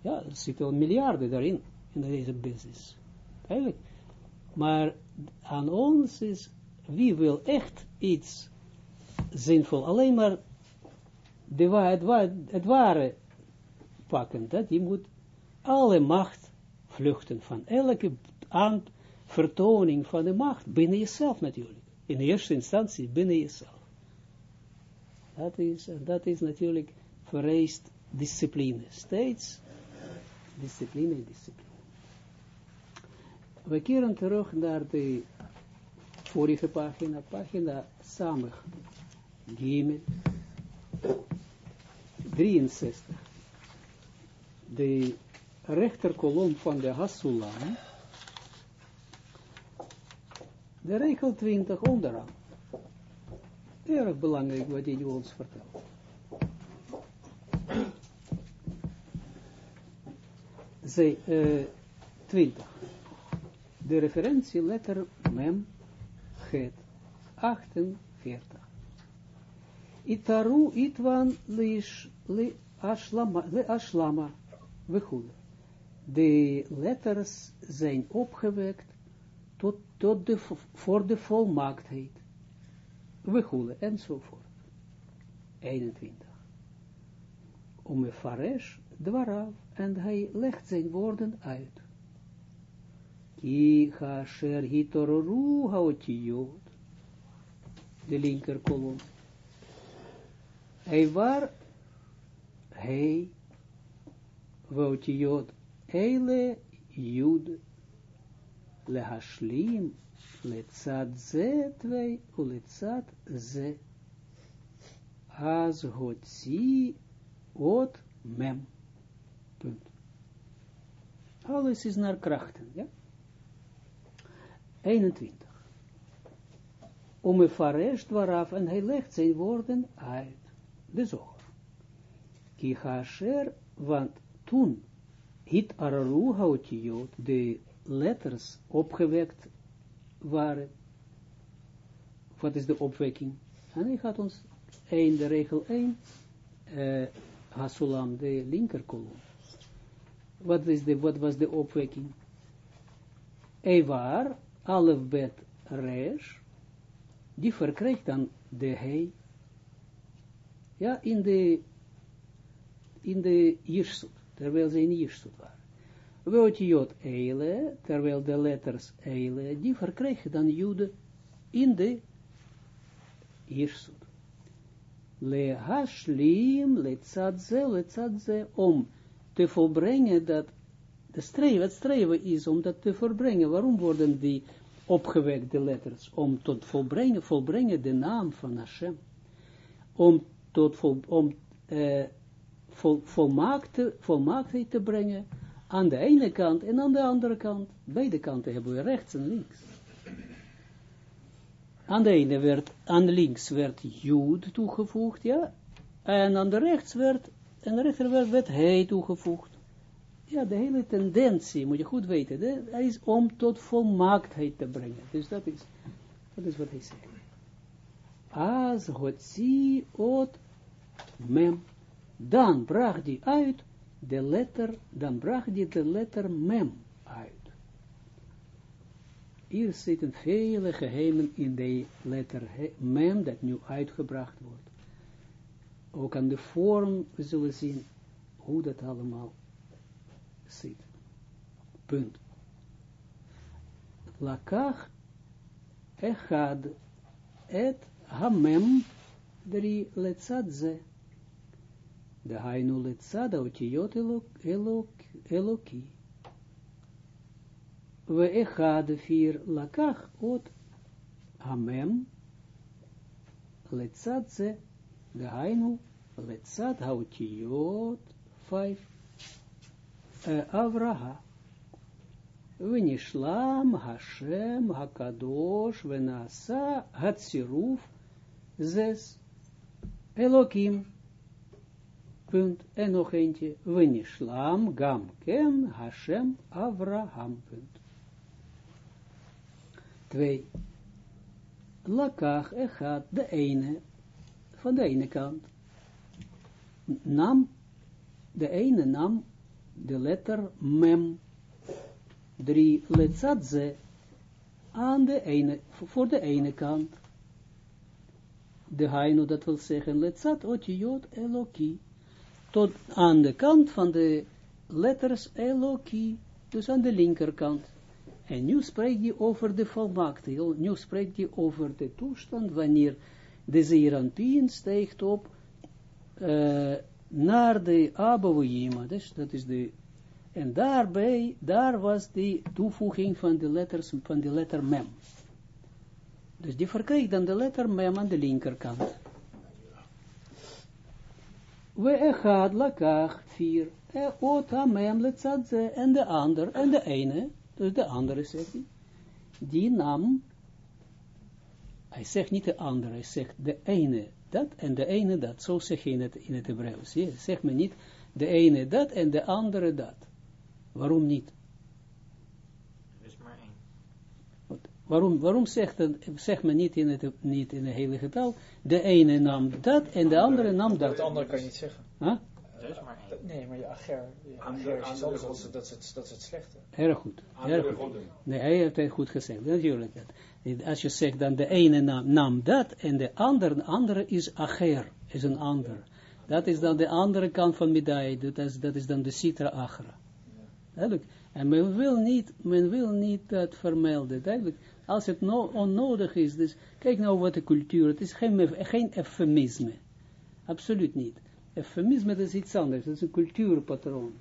Ja, er zitten al miljarden daarin, in deze business. Eigenlijk. Maar aan ons is, wie wil echt iets zinvol, alleen maar de, het, het ware pakken, dat je moet alle macht vluchten van elke aan vertoning van de macht, binnen jezelf natuurlijk. In eerste instantie binnen jezelf. Dat is, dat is natuurlijk vereist discipline. Steeds discipline, discipline. We keren terug naar de vorige pagina, pagina Samig, Gimel, 63. de rechterkolom van de Hasulam, de regel 20 onderaan. Erg belangrijk wat hij ons vertelt. Zij, uh, 20. De referentie letter mem het 48. Itaru itwan lish li ashlama, li ashlama, De letters zijn opgewekt tot, tot de, voor de volmaaktheid. We enzovoort. 21. Om faresh dwarav, en hij legt zijn woorden uit. Ki hasher hitororu haotiyot. De linker kolom. Hij waar, hij, haotiyot, eile, jud, ze, twee, uletzad ze. Az hotzi, ot, mem. Punt. Alles is naar krachten, ja? 21. Om een faresh dwaraf, en hij legt zijn woorden uit. De zoger. Ki hasher, want toen hit araru hautiot, de letters opgewekt waren. Wat is de opwekking? En hij gaat ons in de regel 1, uh, Hasulam, de linkerkolom. Wat, is de, wat was de opwekking? Evar, alef bet resh, die verkrijgt dan de hij, ja, in de, in de Jirsut, terwijl ze in Jirsut waren. Weotiot eile, terwijl de letters eile, die verkrijgen dan jude in de Jirsut. Le hashlim, le tzadze, le tzadze, om te volbrengen dat de streven, het streven is om dat te volbrengen. Waarom worden die opgewekte letters? Om tot volbrengen, volbrengen de naam van Hashem. Om tot vol, om, eh, vol, volmaakte, volmaaktheid te brengen aan de ene kant en aan de andere kant. Beide kanten hebben we rechts en links. Aan de ene werd, aan links werd Jood toegevoegd, ja, en aan de rechts werd, en de rechter werd, werd hij toegevoegd ja, de hele tendentie, moet je goed weten, hij is om tot volmaaktheid te brengen. Dus dat is, dat is wat hij zegt. Als hotzi ot mem, dan bracht hij uit de letter, dan bracht hij de letter mem uit. Hier zitten vele geheimen in de letter mem, dat nu uitgebracht wordt. Ook aan de vorm, we zullen zien hoe dat allemaal zit. Punt. Lakach echad et hamem drie. De hainu letzad autiot eloki. We echad vier lakach ot hamem letzad ze. De hainu letzad autiot vijf Avraha. Venishlam Hashem Hakadosh Venasa Hatsiruf zes Elokim. Punt. En nog eentje. Venishlam Gam Ken Hashem Avraham. Punt. Twee. Lakach Echad, de ene, van de ene kant. Nam, de ene nam de letter mem, drie letzadze, aan de ene, voor de ene kant. De haino, dat wil zeggen, letzad otiot eloki, tot aan de kant van de letters eloki, dus aan de linkerkant. En nu spreekt hij over de volmaakte, nu spreekt hij over de toestand, wanneer de zeeranpien steekt op, uh, naar de Abouhima, dus dat is de, en daarbij, daar was die toevoeging van de letters, van de letter mem. Dus die verkreeg dan de letter mem aan de linkerkant. We echad lakach, vier, e ot hamem letzadze, en de ander, en de ene, dus de andere zegt hij, die nam, hij zegt niet de andere, hij zegt de ene dat en de ene dat, zo zeg je in het, in het Hebreeuws, zeg me niet de ene dat en de andere dat. Waarom niet? Er is maar één. Waarom, waarom zegt, het, zegt men niet in, het, niet in de hele getal, de ene nam dat en de andere nam dat. Het andere kan je niet zeggen. Huh? Maar één. Nee, maar je ager, je ager is anders, dat is, dat, is het, dat is het slechte. Erg goed. Erg goed. Nee, hij heeft het goed gezegd, natuurlijk. Als je zegt dan de ene nam, nam dat en de andere, andere is ager, is een ander. Dat is dan de andere kant van medaille, dat is, dat is dan de citra agra. Duidelijk. En men wil niet, men wil niet dat vermelden, duidelijk. Als het no, onnodig is, dus kijk nou wat de cultuur, het is geen, geen eufemisme. Absoluut niet. Eufemisme is iets anders, dat is een cultuurpatroon.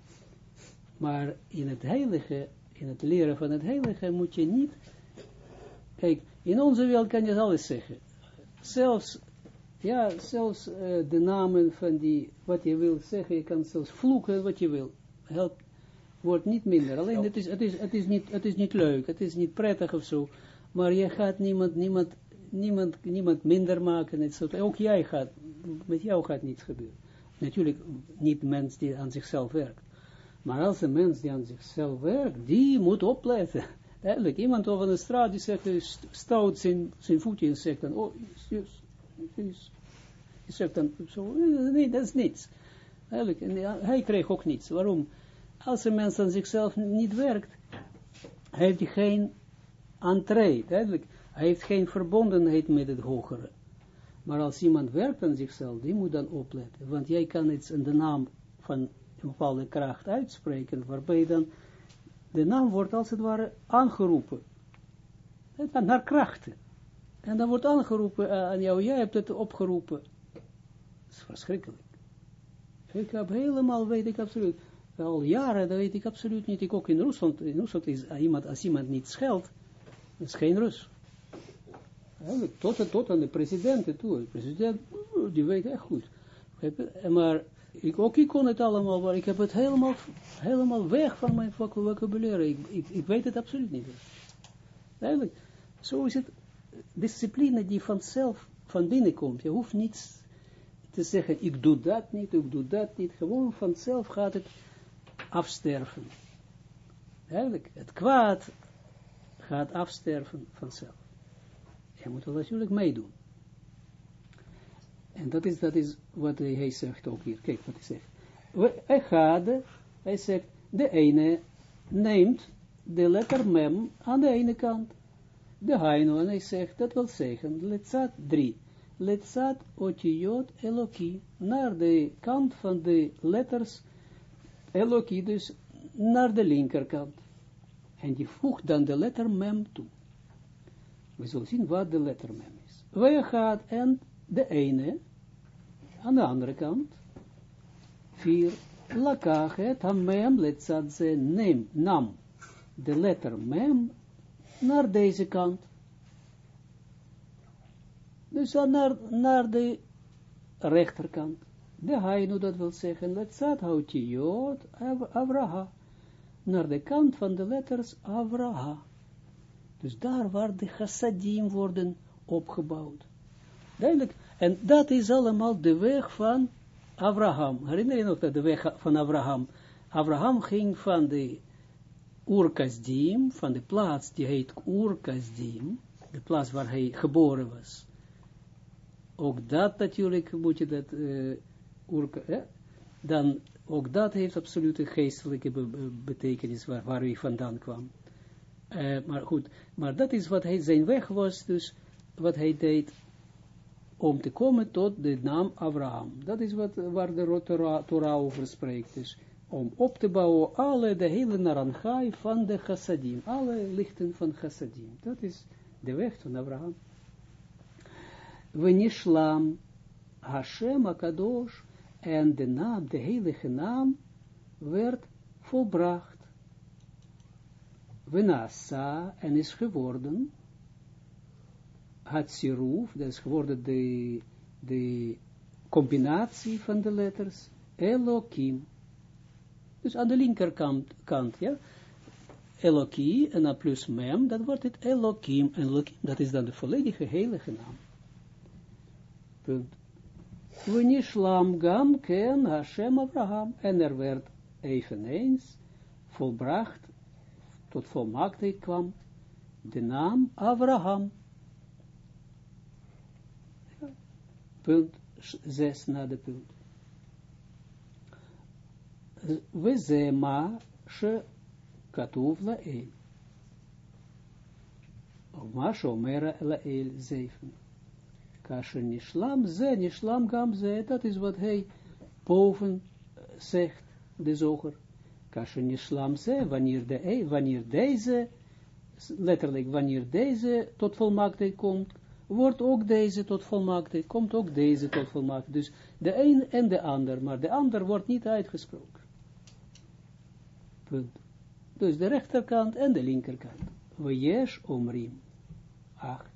Maar in het heilige, in het leren van het heilige moet je niet, kijk, in onze wereld kan je alles zeggen. Zelfs, ja, zelfs uh, de namen van die, wat je wil zeggen, je kan zelfs vloeken wat je wil. Helpt, wordt niet minder. Alleen het is, het, is, het, is niet, het is niet leuk, het is niet prettig of zo. Maar je gaat niemand, niemand, niemand, niemand minder maken. Het zo, ook jij gaat, met jou gaat niets gebeuren. Natuurlijk niet mens die aan zichzelf werkt. Maar als een mens die aan zichzelf werkt, die moet opletten. Eigenlijk, iemand over de straat die zegt, stout zijn, zijn voetje en zegt dan, oh, is, is, je zegt dan zo, nee, dat is niets. Eigenlijk, en hij kreeg ook niets. Waarom? Als een mens aan zichzelf niet werkt, heeft hij geen entree, duidelijk. Hij heeft geen verbondenheid met het hogere. Maar als iemand werkt aan zichzelf, die moet dan opletten. Want jij kan iets in de naam van een bepaalde kracht uitspreken, waarbij dan de naam wordt als het ware aangeroepen. Naar krachten. En dan wordt aangeroepen aan jou, jij hebt het opgeroepen. Dat is verschrikkelijk. Ik heb helemaal, weet ik absoluut, al jaren, dat weet ik absoluut niet. Ik ook in Rusland, in Rusland is iemand, als iemand niet scheldt, is geen Rus. Tot, tot aan de president toe. De president, die weet echt goed. Maar ik, ook ik kon het allemaal, maar ik heb het helemaal, helemaal weg van mijn vocabulaire. Ik, ik, ik weet het absoluut niet. Eigenlijk, zo is het discipline die vanzelf van binnen komt. Je hoeft niets te zeggen, ik doe dat niet, ik doe dat niet. Gewoon vanzelf gaat het afsterven. Eigenlijk, het kwaad gaat afsterven vanzelf. Je moet wel natuurlijk meedoen. En dat is, dat is wat hij zegt ook hier. Kijk wat hij zegt. Hij gaat, hij zegt, de ene neemt de letter mem aan de ene kant. De haino, en hij zegt, dat wil zeggen, letzat 3. Letzat otiot eloki, naar de kant van de letters eloki, dus naar de linkerkant. En die voegt dan de letter mem toe. We zullen zien wat de letter mem is. Wij gaat en de ene, aan de andere kant, vier, lakach het hamem letzat ze neem, nam de letter mem naar deze kant. Dus naar, naar de rechterkant. De hainu, dat wil zeggen, letzat houdt je jood, avraha, naar de kant van de letters avraha. Dus daar waar de chassadim worden opgebouwd. Duidelijk. En dat is allemaal de weg van Abraham. Herinner je nog de weg van Abraham? Abraham ging van de Urkasdim, van de plaats die heet Urkasdim, de plaats waar hij geboren was. Ook dat natuurlijk moet je dat uh, Urka, eh? dan ook dat heeft absolute geestelijke betekenis waar, hij vandaan kwam. Uh, maar goed, maar dat is wat hij, zijn weg was, dus wat hij deed om te komen tot de naam Abraham. Dat is wat, waar de Torah, Torah over spreekt. Dus om op te bouwen alle, de hele naranjai van de chassadim. Alle lichten van chassadim. Dat is de weg van Abraham. Venishlam Hashem Akadosh en de naam, de heilige naam, werd volbracht. Venasa en is geworden Hatsiruf, dat is geworden de, de combinatie van de letters Elohim. Dus aan de linkerkant, kant, ja, Eloki en dan plus mem, dan wordt het Elohim. En Elohim, dat is dan de volledige heilige naam. Punt. Venishlam gam ken Hashem Abraham. En er werd eveneens volbracht, tot volmaaktheid kwam, de naam Abraham. Punt 6 na de punt. Katuv lael. Of ma shomera lael 7. Kasher nishlam ze, nishlam gam ze, dat is wat hij boven zegt, de zoger. Kasher nishlam ze, wanneer, de, wanneer deze, letterlijk wanneer deze tot volmaaktheid komt, wordt ook deze tot volmaaktheid, komt ook deze tot volmaaktheid. Dus de een en de ander, maar de ander wordt niet uitgesproken. Punt. Dus de rechterkant en de linkerkant. Weyesh omrim. 8.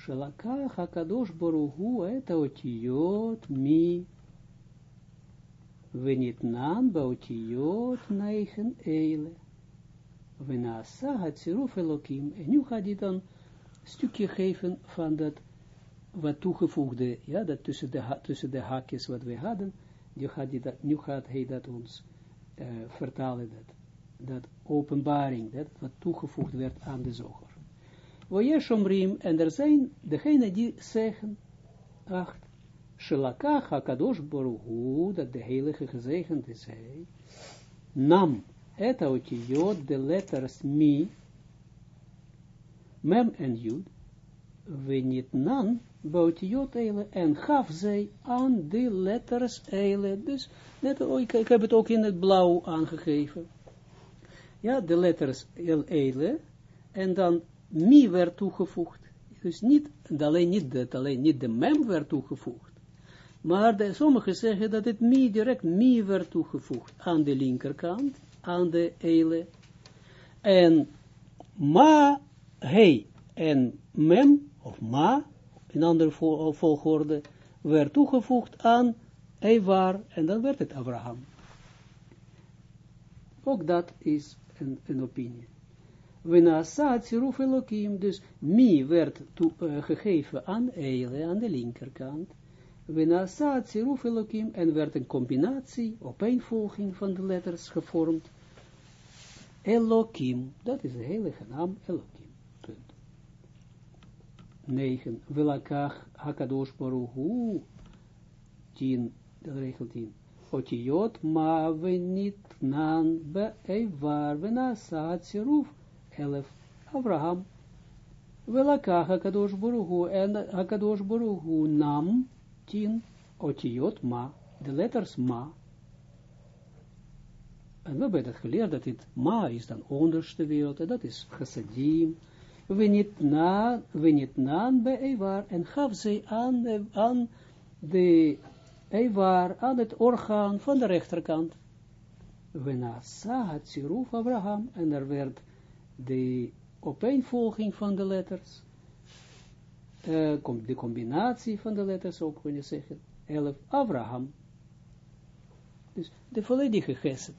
Shalakach hakadosh boruhu et otiyot mi. Venitnan baotiyot neigen eile. Venasa hatziruf elokim. En nu gaat hij dan stukje geven van dat wat toegevoegde, ja, dat tussen de, tussen de haakjes wat we hadden, nu gaat hij dat, nu gaat hij dat ons uh, vertalen, dat, dat openbaring, dat wat toegevoegd werd aan de zoger. Woyeshomrim, en er zijn degenen die zeggen, acht, Shelakach HaKadosh Baruch dat de heilige gezegend is nam et autiot de letters mi, mem en jud, we niet nan, bautiot eile, en gaf zij aan de letters eile, dus, net, oh, ik, ik heb het ook in het blauw aangegeven, ja, de letters eile, en dan mi werd toegevoegd, dus niet, alleen niet, dat, alleen niet de mem werd toegevoegd, maar de, sommigen zeggen dat het mi direct mi werd toegevoegd aan de linkerkant, aan de eile, en ma hij en mem, of ma, in andere volgorde, werd toegevoegd aan Evar, en dan werd het Abraham. Ook dat is een, een opinie. Wenasa tziruf Elohim, dus mi werd toe, uh, gegeven aan Eile, aan de linkerkant. Wenasa tziruf Elohim, en werd een combinatie, opeenvolging van de letters gevormd. Elohim, dat is de heilige naam Elohim. 9. Velakach hakadosh baruhu. 10. De regel 10. Otiot ma venit nan be eivar venasa tziruf. 11. Abraham. Velakach hakadosh baruhu. En hakadosh baruhu nam. 10. Otiot ma. De letters ma. En we hebben dat geleerd dat dit ma is dan onderste wereld. En dat is chassadim we niet na, we niet naan bij Evar, en gaf zij aan, aan de Evar, aan het orgaan van de rechterkant. We nasa het Siruf Abraham, en er werd de opeenvolging van de letters, uh, de combinatie van de letters ook, kun je zeggen, 11 Abraham. Dus de volledige geset.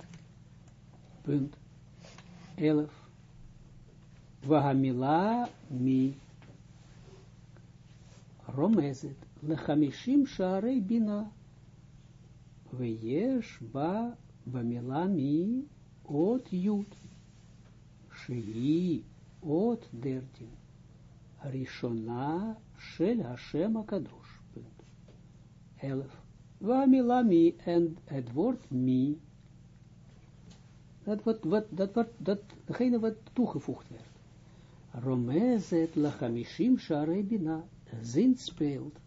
Punt. 11. Vahamila mi romezet lechamishim sharei bina veyesh ba vamila mi ot yud shei ot dertin rishona shel Hashem. Elf. Vamila mi en het woord mi dat wat, wat, dat, wat, dat, degene wat toegevoegd werd. Romezet lachamishim sharei bina, zin speelt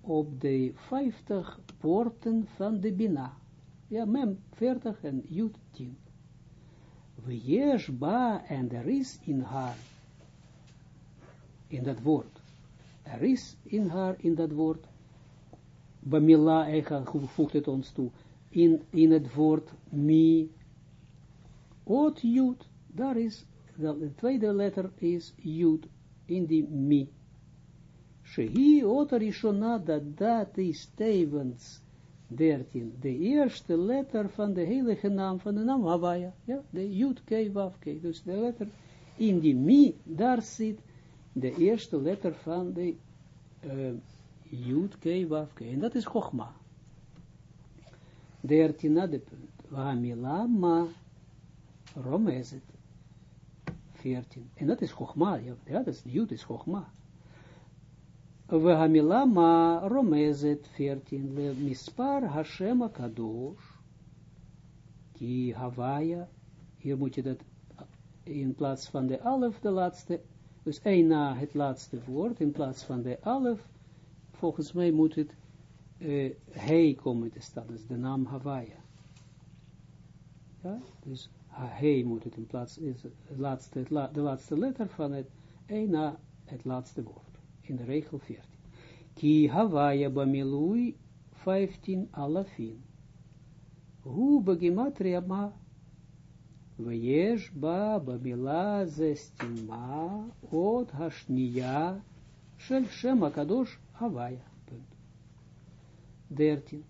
op de 50 poorten van de bina. Ja, mem 40 en jut 10. Wees ba en er is in haar, in dat woord, er is in haar, in dat woord, Bamila, hij voegt het ons toe, in, in het woord mi, ot jut, daar is de tweede letter is Jud in die mi. Shehi otarishona, dat dat is tevens 13, de eerste letter van de heilige naam van de naam Hawaii. Ja, de Yud, K, Wav, K. Dus de letter in die Mi, daar zit de eerste letter van de uh, Yud, K, Wav. En dat is Chogma. Dertiende de punt. Vamila ma romezet. 14. En dat is Chogma. Ja, dat is Yud is Chogma. Vamila ma romezet 14. Le mispar Hashem kadosh. Ki Havaya. Hier moet je dat in plaats van de alef, de laatste, dus één na het laatste woord, in plaats van de alef, volgens mij moet het uh, komen te staan, dus de naam Hawaii. Ja, dus hij moet het in plaats, is het laatste, de laatste letter van het één na het laatste woord, in regel 14. Ki Hawaii bamilui 15 alafin. Hoe begimatria ma Weyesh ba babila zestima od hashniya shel shem akadosh Havaya. 13.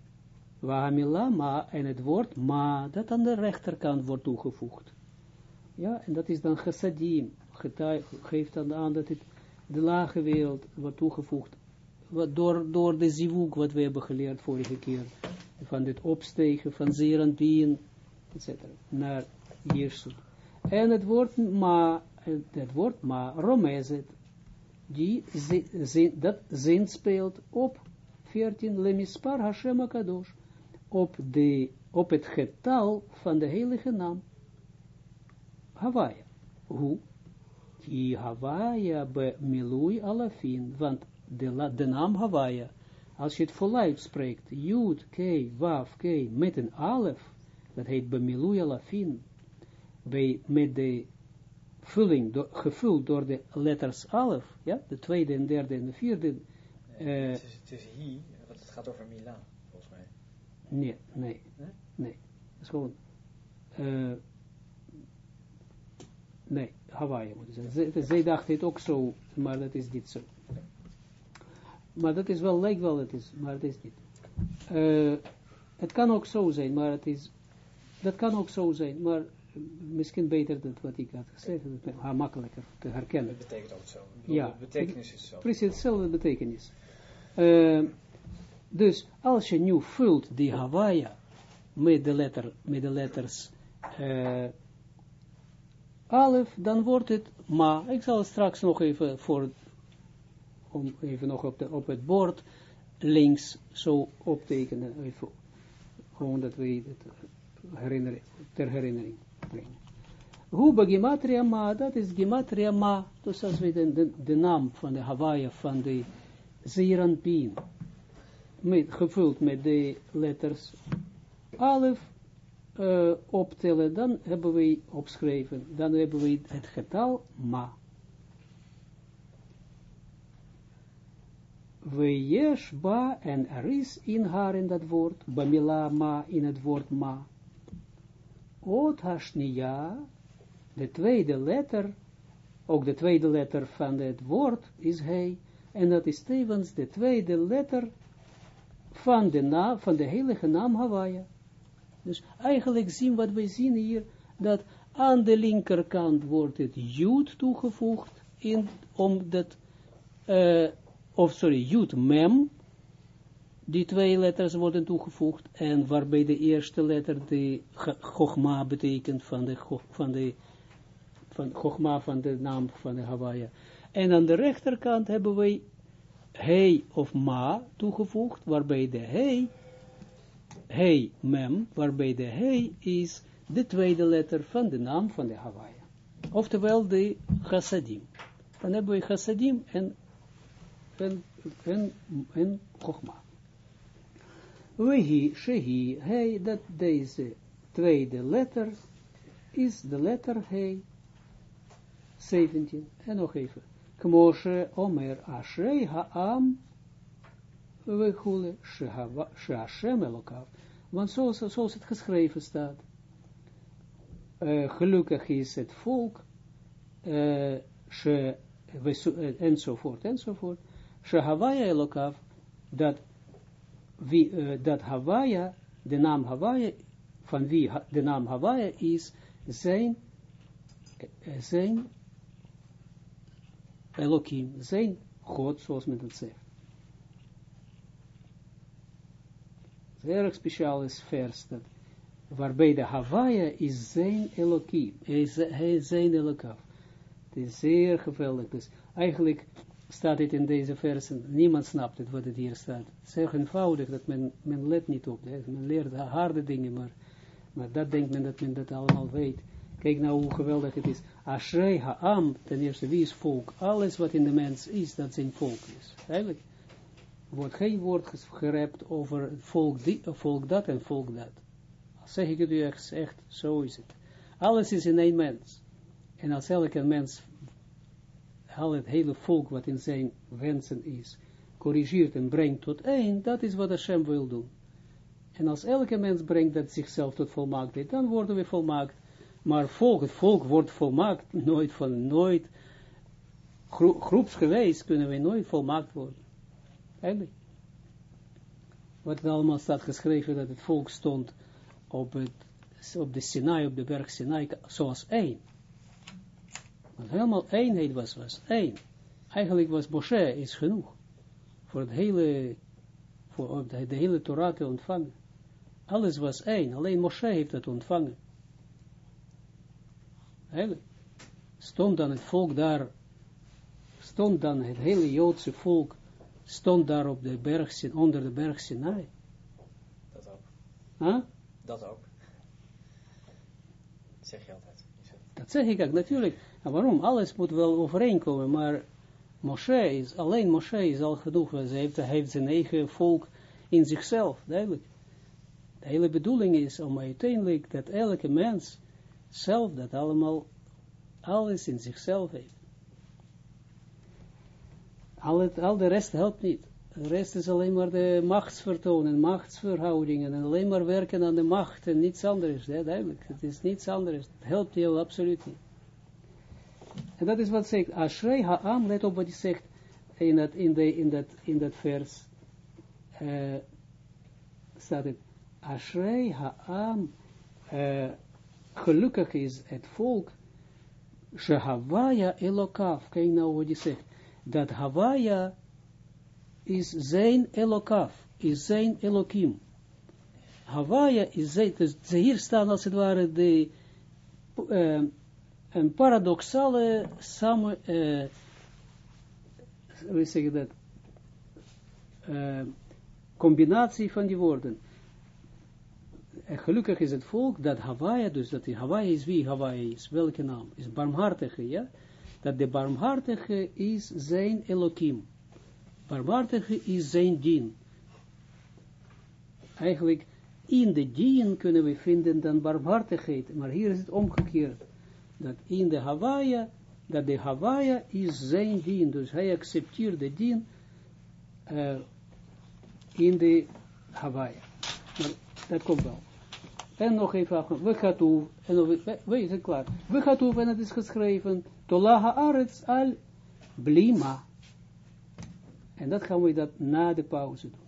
Wahamila ma en het woord ma, dat aan de rechterkant wordt toegevoegd. Ja, en dat is dan chassadim. Geeft dan aan dat het de lage wereld wordt toegevoegd. Door, door de zivuk wat we hebben geleerd vorige keer. Van dit opstegen van zeeranpien, etc. Naar Jirsut. En het woord ma, het woord ma, romezet, die zin, dat zin speelt op 14, lemispar Hashem Akadosh, op, de, op het getal van de heilige naam, Hawaii. Hoe? Ki Hawaii be milui alafin, want de, de naam Hawaii, als je het voluit spreekt, Jud, K, Waf, K, met een alef, dat heet be milui alafin, bij, met de vulling, do, gevuld door de letters alef, ja, de tweede en derde en de vierde. Uh, het, is, het is want het gaat over Milaan, volgens mij. Nee, nee, nee. nee. Het is gewoon, uh, nee, Hawaii moet zijn. Zij, dachten het ook zo, maar dat is niet zo. Maar dat is wel, lijkt wel het is, maar het is niet. Uh, het kan ook zo zijn, maar het is, dat kan ook zo zijn, maar misschien beter dan wat ik had gezegd, dat is makkelijker te herkennen. Dat betekent ook zo. Ja. De betekenis is zo. Precies, hetzelfde betekenis. Uh, dus als je nu vult die Hawaii met de, letter, met de letters uh, alef, dan wordt het ma. Ik zal straks nog even voor, om even nog op, de, op het bord links zo optekenen. Even, gewoon dat we het herinneren, ter herinnering brengen. Bij Gematria Ma, dat is Gematria Ma, dus als we de, de, naam van de Hawaii, van de Zeranpien, met, gevuld met de letters Alef, uh, optellen, dan hebben we opgeschreven, dan hebben we het getal Ma. We yesh ba, en er is in haar in dat woord, bamila ma, in het woord ma. Ot hashniya, de tweede letter, ook de tweede letter van het woord is hij, en dat is tevens de tweede letter van de, naam, van de heilige naam Hawaii. Dus eigenlijk zien wat we zien hier, dat aan de linkerkant wordt het Jud toegevoegd, in, omdat, uh, of sorry, Jud mem, die twee letters worden toegevoegd, en waarbij de eerste letter de Chogma betekent van de, van de van Chogma van de naam van de Hawaii. En aan de rechterkant hebben wij hij of ma toegevoegd, waarbij de hij, hij mem, waarbij de hij is de tweede letter van de naam van de Hawaii. Oftewel de chassadim. Dan hebben we chassadim en, en, en, en. Wehi, shehi, hij, dat deze tweede letter is de letter hij. 17. En nog even. Kmoshe omer ashrei ha'am wechule she'ashem elokav. Want zoals, zoals het geschreven staat. Uh, gelukkig is het volk. Uh, she, enzovoort, enzovoort. Shehawaya Elokav, dat, dat Hawaia, de naam Hawaia, van wie de naam Hawaia is, zijn, zijn Elohim, zijn God, zoals men dat zegt. Erg speciaal is vers, dat, waarbij de Hawaia is zijn Elohim, hij is zijn Elokav. Het is zeer geweldig, dus eigenlijk staat het in deze versen, niemand snapt het wat het hier staat. Het is erg eenvoudig dat men, men let niet op, men leert harde dingen, maar, maar dat denkt men dat men dat allemaal weet. Kijk nou hoe geweldig het is. Ashrei ha'am, ten eerste, wie is volk? Alles wat in de mens is, dat zijn volk is. Eigenlijk wordt geen woord gerept over volk, die, volk dat en volk dat. Zeg ik het u echt, echt, zo is het. Alles is in één mens. En als elke mens al het hele volk wat in zijn wensen is, corrigeert en brengt tot één, dat is wat Hashem wil doen. En als elke mens brengt dat zichzelf tot volmaaktheid, dan worden we volmaakt. Maar volk, het volk wordt volmaakt, nooit van, nooit, gro groepsgewijs kunnen we nooit volmaakt worden. Eigenlijk. Wat er allemaal staat geschreven, dat het volk stond op, het, op de Sinai, op de berg Sinai, zoals één. Want helemaal eenheid was, was één. Eigenlijk was Moshe is genoeg. Voor het hele, voor de, hele Torah te ontvangen. Alles was één. Alleen Moshe heeft het ontvangen. Eigenlijk. Stond dan het volk daar, stond dan het hele Joodse volk, stond daar op de berg, onder de berg Sinai. Dat ook. Huh? Dat ook. Dat zeg je altijd. Dat zeg ik ook, natuurlijk. En waarom? Alles moet wel overeenkomen, maar Moshe is, alleen Moshe is al genoeg. Hij heeft, hij heeft zijn eigen volk in zichzelf, duidelijk. De hele bedoeling is om uiteindelijk dat elke mens zelf dat allemaal, alles in zichzelf heeft. Al, het, al de rest helpt niet. De rest is alleen maar de machtsvertonen, machtsverhoudingen, en alleen maar werken aan de macht en niets anders, hè, duidelijk. Het is niets anders. Het helpt jou absoluut niet. En dat is wat zegt, Ashrei Ha'am, let op wat hij zegt in dat, in de, in dat, in dat vers, uh, staat het, Ashrei Ha'am, uh, gelukkig is het volk, Shehawaya Elokav, kijk nou wat hij zegt, dat Hawaia is zijn Elokav, is zijn Elokim. Hawaia is zijn, dus hier staan als het ware de, uh, een paradoxale samen, uh, hoe zeg je dat, uh, combinatie van die woorden. En gelukkig is het volk dat Hawaii, dus dat Hawaii is wie Hawaii is, welke naam? Is barmhartige, ja? Dat de barmhartige is zijn Elohim. Barmhartige is zijn dien. Eigenlijk, in de dien kunnen we vinden dan barmhartigheid, maar hier is het omgekeerd dat in de Hawaii, dat de Hawaii is zijn dien, dus hij accepteert de dien uh, in de Hawaii. Maar dat komt wel. En nog even, we gaan toe, en we, we zijn klaar. We gaan toe, en het is geschreven, Tola haaretz al blima. En dat gaan we dat na de pauze doen.